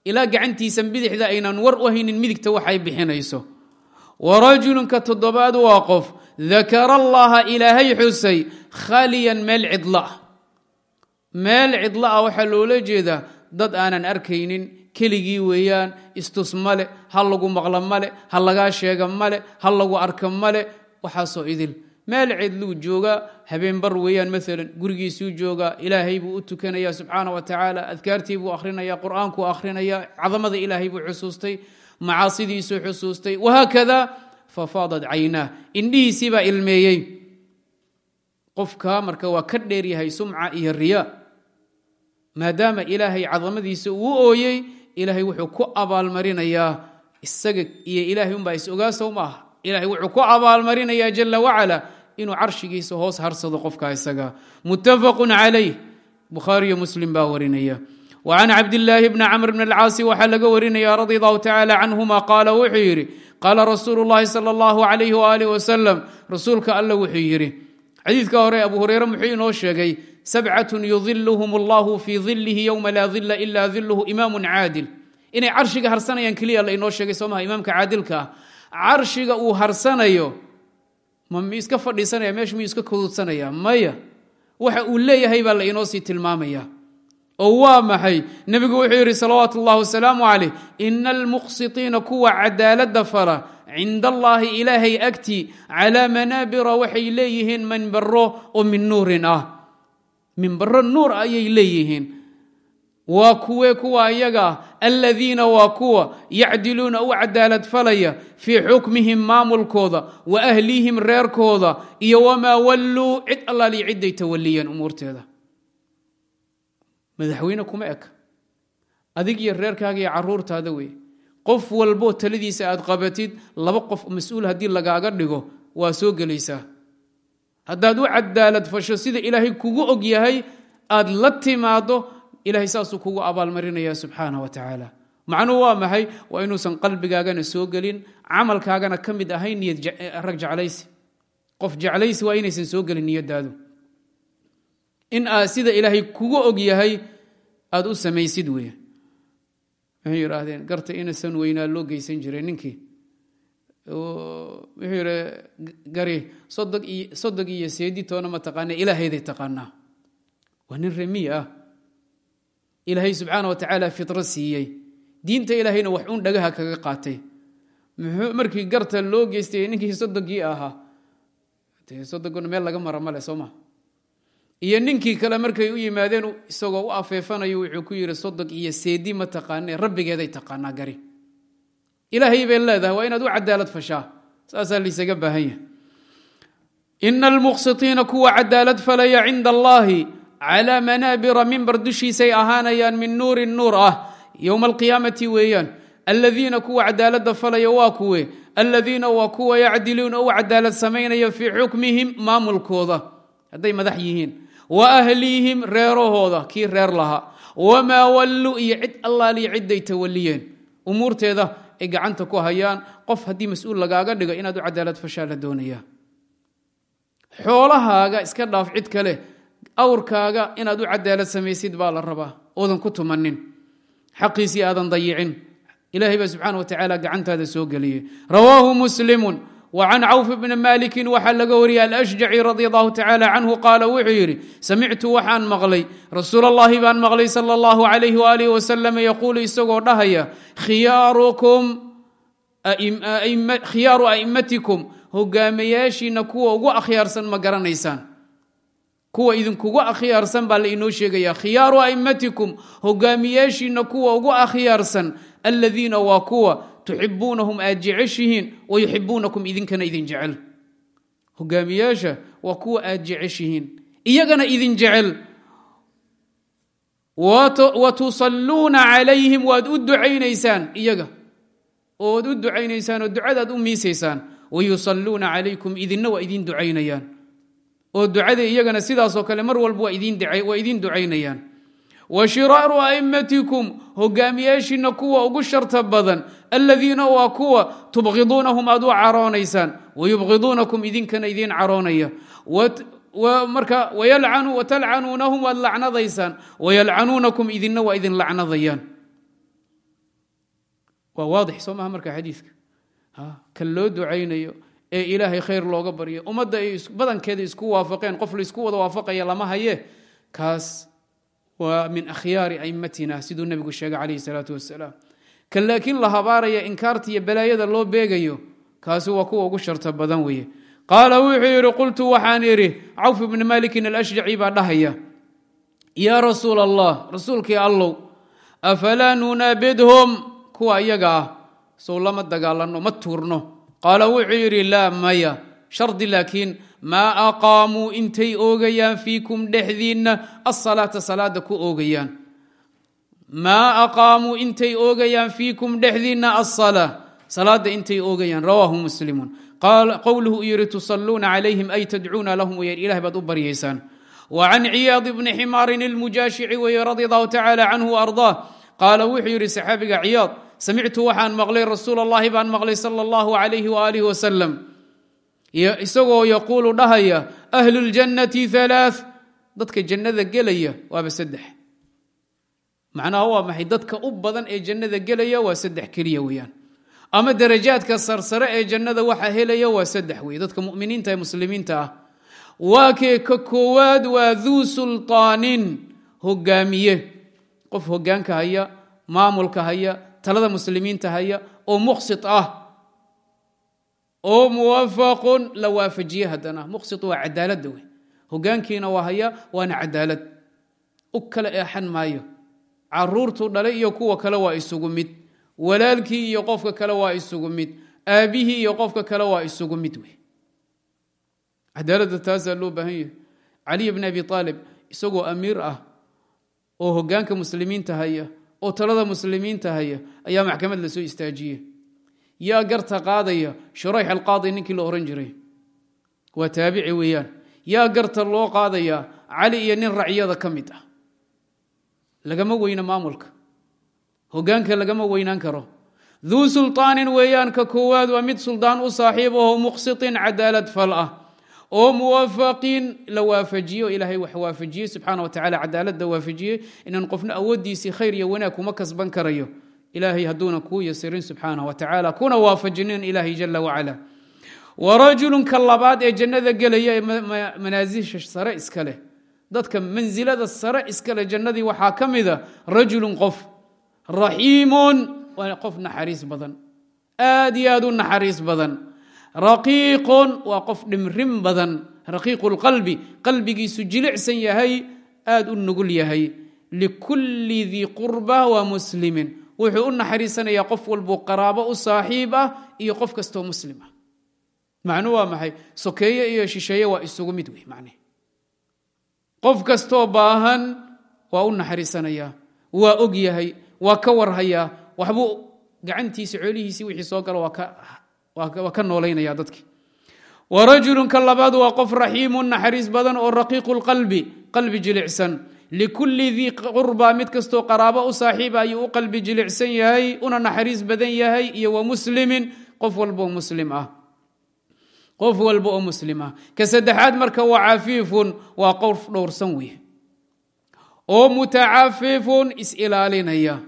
ilaa gacantiisa bidixda aynan war u haynin midigta waxay bixinayso. Warajulunka toddobaad waa qof dakara allaha ilaahay xusay khaliyan meel cidlo ah. Meel cidlo ah waxaa loola jeedaa dad aanan arkaynin keligii weeyaan istus male ha lagu maqlo male ha lagaa sheega male ha lagu arka male waxaasoo idil meel cidluu joogaa habeenbar weeyaan maalan gurigiisuu joogaa ilaahay buu u tukanaya subxaana wa tacaala adkaartii buu akhrinaya qur'aankuu akhrinaya cadamada ilaahay buu xusuustay macaasidiisuu xusuustay wahaakada fafaadat caynaa indhihiisii baa ilmeeyey. Qofka marka waa ka dheeryahay sumca iyo riya maadaama ilaahay cadamadiisa uu ooyey ilaahay wuxuu ku abaalmarinayaa isaga iyo ilaahay unbaa is ogaasow ma aha ilaahay wuxuu ku abaalmarinayaa jala wacala inuu carshigiisa hoos harsado qofka isaga. Mutafaq calayh. Bukhaariyo muslim baa warinaya. Wcan cabdilaahi bni camr bn alcaasi waxaa laga warinaya radi allahu tacaala canhuma qaala wuxuu yidhi qaala rasuulu llahi sala allahu alayhi waalih alla wuxuu yidhi hore abu hureyre muxuu inoo sheegay sabcatun yudiluhum allahu fii dilihi yowma laa dila ila diluhu imaamun caadil. Inay carshiga harsanayaan keliya alla inoo sheegay soomaha imaamka caadilka ah. Uu harsanayo ma mi iska fadhiisanaya? Meeshu miyuu iska maya waxa uu leeyahay baa la inoo sii tilmaamaya. Oo waa maxay? Nebigu wuxuu yidhi salawaatu اllahi wasalaamu calayh. Ina almuqsitiina kuwa cadaalada fala cinda allaahi ilaahay agtii calaa manaabira waxay leeyihiin minbaro oo min nuurin ah. Minbaro nuur ayay leeyihiin waa kuwe kuwa iyaga ah aladiina waa kuwa yacdiluuna u cadaalad falaya fii xukmihim maamulkooda wa ahlihim reerkooda iyo wamaa walluu cid allaaliyo ciday tawaliyeen umuurteeda. Madaxweyne kuma eka adig iyo reerkaaga iyo caruurtaada wey qof walboo taladiisa aad qabatid laba qof mas'uul haddii lagaaga dhigo waa soo gelaysaa. Haddaad u cadaalad fasho sida ilaahay kugu og yahay aad la timaado ilahay saasuu kugu abaalmarinaya subxaana wa tacaala. Macnuhu waa maxay? Waa inuusan qalbigaagana soo gelin camalkaagana ka mid ahayn niyad rag jeclaysi. Qof jeclaysi waa inaysan soo gelin niyadaadu in aad sida ilaahay kugu og yahay aada u samaysid wey waxay yidhaahdeen garta inasan weynaa loo geysan jiray ninkii. Wuxuu yidhi gari sodog iyo seedi toona ma taqaana ilaahayday taqaanaa. Waa nin remiy ah ilaahay subxaana wa tacaala fitro siiyey. Diinta ilaahayna wax dhagaha kaga qaatay. Muxuu markii garta loo geystay ninkii sodogii ahaa. Sodogna meel laga mara male soo ma. Iyo ninkii kale markay u yimaadeen isagoo u afeefanayo wuxuu ku yidhi sodog iyo seedi ma taqaane rabbigeeday taqaanaa gari. Ilaahay bay leedahay waa inaad u cadaalad fashaa. Saasaa laysaga baahan yahay. Ina almuqsitiina kuwa cadaalad falaya cinda allaahi calaa manaabira mimbar dushiisay ahaanayaan min nuurin nuur ah yowma alqiyaamati weeyaan aladiina kuwa cadaalada falaya waa kuwe aladiina waa kuwa yacdiluuna u cadaalad samaynaya fii xukmihim maamulkooda hadday madax yihiin wa ahlihim reerahooda kii reer lahaa wamaa wallu iyo cid allaaliyo ciday tawaliyeen umuurteeda ay gacanta ku hayaan qof haddii mas'uul lagaaga dhigo inaad u cadaalad fashaa la doonaya xoolahaaga iska dhaaf cid kale awrkaaga inaad u cadaalad samaysid baa la rabaa oodan ku tumanin xaqiisii aadan dayicin ilahay baa subxaana wa tacaala gacantaada soo geliyey rawaahu muslimun وعن cوف بن mالك waxaa laga wariyay alأشجعي رضي الله تعالى عنه qاala wuxuu yidhi samictu waxaan maqlay rasuul الlahi baan maqlay slى الlaه عليه وaله وسلم yquulu isagoo dhahaya khiyaaru أئmatiكم hogaamayaashiina kuwa ugu akhyaarsan ma garanaysaan kuwa idinkugu akhyaarsan baa la inoo sheegaya khiyaaru a'immatikum hogaamiyaashiinna kuwa ugu akhyaarsan aladiina waa kuwa tuxibuunahum aad jeceshihiin wayuxibuunakum idinkana idin jecel. Hogaamiyaasha waa kuwa aad jeceshihiin iyagana idin jecel. Watusalluuna calayhim waad u ducaynaysaan iyaga. Oad u ducaynaysaanoo ducadaad u miisaysaan. Wayusalluuna calaykum idinna waa idin ducaynayaan oo ducada iyagana sidaasoo kale mar walba waa idin ducaynayaan. Wa shiraaru a'immatikum hogaamiyaashiina kuwa ugu sharta badan aladiina waa kuwa tubqiduunahum aad u caroonaysaan wayubqiduunakum idinkana idiin caroonaya. Marka watalcanuunahum waad lacnadaysaan wayalcanuunakum idinna waa idin lacnadayaan. Waa waadix soo maha marka xadiidka kan loo ducaynayo ee ilaahay khayr looga baryo ummadda ay badankeeda isku waafaqeen qof la isku wada waafaqaya lama haye. Kaas waa min akhyaari aimmatina siduu nebigu sheegay calayhi salaatu wasalaam kan laakiin la habaaraya inkaarta iyo balaayada loo beegayo kaasi waa kuwa ugu sharta badan weeye. Qaala wuxuu yidhi qultu waxaan idhi cawf ibni malikin alashjaci baa dhahaya yaa rasuul allah rasuulkii allow afalaa nunaabidhum? Kuwa iyaga ah sow lama dagaalanno ma tuurno qaala wuxuu yidhi laa maya shardi laakiin maa aqaamuu intay oogayaan fiikum dhexdiinna asalaata salaada ku oogayaan. Maa aqaamuu intay oogayaan fiikum dhexdiinna asalaa salaada intay oogayaan rawaahu muslimuun qowluhu u yidhi tusaluuna calayhim ay tadcuuna lahum weyaan ilahay baad u baryaysaan. Wa ciyaad bni ximaarin ilmujaashici weye radi allahu tacaala canhu ardaa qaala wuxuu yidhi saxaabiga ciyaad samictu waxaan maqlay rasuul allahi baan maqlay sala allahu alayhi waaalih wasalam isagoo yaquulu dhahaya ahlu ljannati halaa dadka jannada gelaya waaba saddex. Macnaha waa maxay? Dadka u badan ee jannada gelaya waa saddex keliya weeyaan. Ama darajaadka sarsare ee jannada waxa helaya waa saddex wey dadka muminiinta ee muslimiinta ah. Waa ka koowaad waa duu sulطaanin hogaamiye. Qof hogaanka haya maamulka haya talada muslimiinta haya oo muqsit ah. Oo muwafaqun la waafajiye haddana. Muqsit waa cadaaladda wey hogaankiina waa haya waana cadaalad. U kala eexan maayo. Caruurtuu dhalay iyo kuwa kale waa isugu mid. Walaalkii iyo qofka kale waa isugu mid. Aabbihii iyo qofka kale waa isugu mid wey. Cadaaladda taasaa loo baahan yahay. Caliy bn abi aalib isagoo amiir ah oo hogaanka muslimiinta haya oo talada muslimiinta haya ayaa maxkamad la soo istaajiye yaa garta qaadaya shurayx alqaadi ninkii la ohan jiray. Waa taabici weeyaan. Yaa garta loo qaadaya cali iyo nin racyada ka mid ah. Lagama weyno maamulka. Hogaanka lagama weynaan karo. Duu sulطaanin weeyaan ka koowaad waa mid suldaan u saaxiib aho muqsitin cadaalad fal ah oo muwafaqiin la waafajiyo ilaahay wax waafajiyey subxaana wa tacala cadaaladda waafajiyey inaan qofna awooddiisii khayr iyo wanaag kuma kasban karayo. Ilaahay hadduuna kuu yasirin subxaana wa tacaala kuna waafajinin ilaahay jala wacala warajulun ka labaad ee jannada gelaya ee manaasisha sare iska leh. Dadka mansilada sare iskale jannadii waxaa ka mida rajulun qof. Raxiimun qof naxariis badan. Aad iyo aad u naxariis badan raqiiqun waa qof dhimrin badan raqiiqu lqalbi qalbigiisu jilicsan yahay aad u nugul yahay. Likulli dii qurba waa muslimin. Wuxuu u naxariisanayaa qof walbuu qaraabo u saaxiib ah iyo qof kastoo muslim ah. Macnu waa maxay? Sokeeye iyo shisheeye waa isugu mid wey macne. Qof kastoo baahan waa u naxariisanayaa waa og yahay waa ka warhayaa waxbuu gacantiisa coolihiisii wixii soo galo waa ka noolaynaya dadki. Warajulun ka labaad waa qof raxiimu naxariis badan oo raqiiqu lqalbi qalbi jilicsan. Likulli dii qurba mid kastoo qaraabo u saaxiiba ayuu u qalbi jilicsan yahay una naxariis badan yahay iyo wa muslimin qof walba oo muslim ah. Qof walba oo muslim ah. Ka saddexaad marka waa cafiifun waa qof dhowrsan wey oo mutacafifun is-ilaalinaya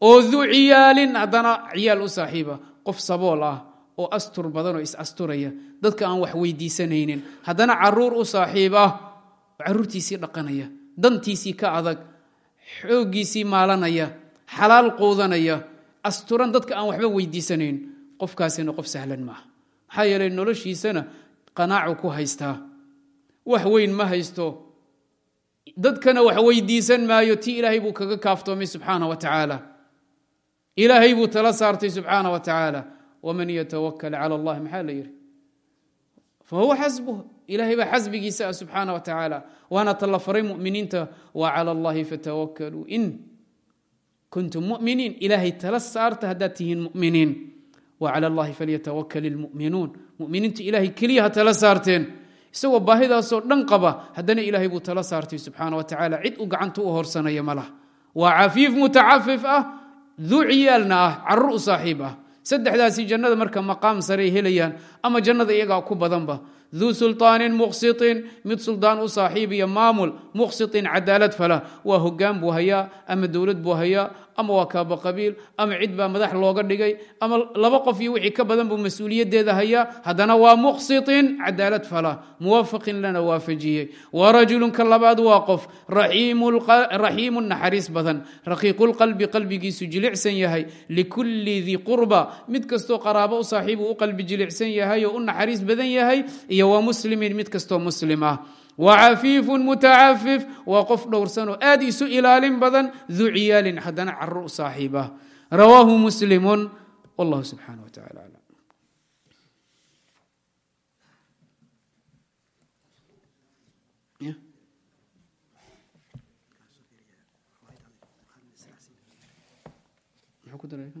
oo du ciyaalin haddana ciyaal u saaxiiba. Qof sabool ah oo astur badan oo is-asturaya. Dadka aan wax weydiisanaynin. Haddana carruur u saaxiib ah caruurtiisii dhaqanaya dantiisii ka adag xooggiisii maalanaya xalaal quudanaya asturan dadka aan waxba weydiisanayn qofkaasina qof sahlan maaha. Maxaa yeelay noloshiisana qanaacu ku haystaa. Wax weyn ma haysto. Dadkana wax weydiisan maayo ti ilaahay buu kaga kaaftoomay subxaana wa tacaala. Ilaahay buu tala saartay subxaana wa tacaala waman yatawakal cala allahi? Maxaa la yidhi? Fahuwa xasbuh. Ilahay baa xasbigiisa ah subxaana wa tacaala. Waana talla faray muminiinta wa cala allahi fatawakaluu in kuntum muminiin. Ilaahay tala saarta haddaad tihiin muminiin. Wa cala allahi falyatawakal ilmu'minuun muminiintu ilahay keliya ha tala saarteen. Isagoo baahidaasoo dhan qaba haddana ilaahay buu tala saartay subxaana wa tacaala. Cid u saddexdaasi jannada marka maqaam sareay helayaan ama jannada iyagaa ku badanba duu sulطaanin muqsiطin mid suldaan u saaxiib iyo maamul muqsiطin cadaalad fala waa hogaan buu hayaa ama dowlad buu hayaa ama waa kaaba qabiil ama cid baa madax looga dhigay ama laba qof iyo wixii ka badan buu mas'uuliyaddeeda hayaa. Haddana waa muqsiطin cadaalad fala muwafaqin lana waafajiyey. Wa rajulun ka labaad waa qof raxiimu naxariis badan. Raqiiqulqalbi qalbigiisu jilicsan yahay likulli dii qurba. Mid kastoo qaraabo u saaxiibu u qalbi jilicsan yahay oo u naxariis badan yahay iyo wa muslimin mid kastoo muslim ah wacafiifun mutacafif waa qof dhowrsanoo aad isu ilaalin badan duu ciyaalin haddana caro u saaxiib ah rawaahu muslimun wallahu subxaana wa tacala aclam daray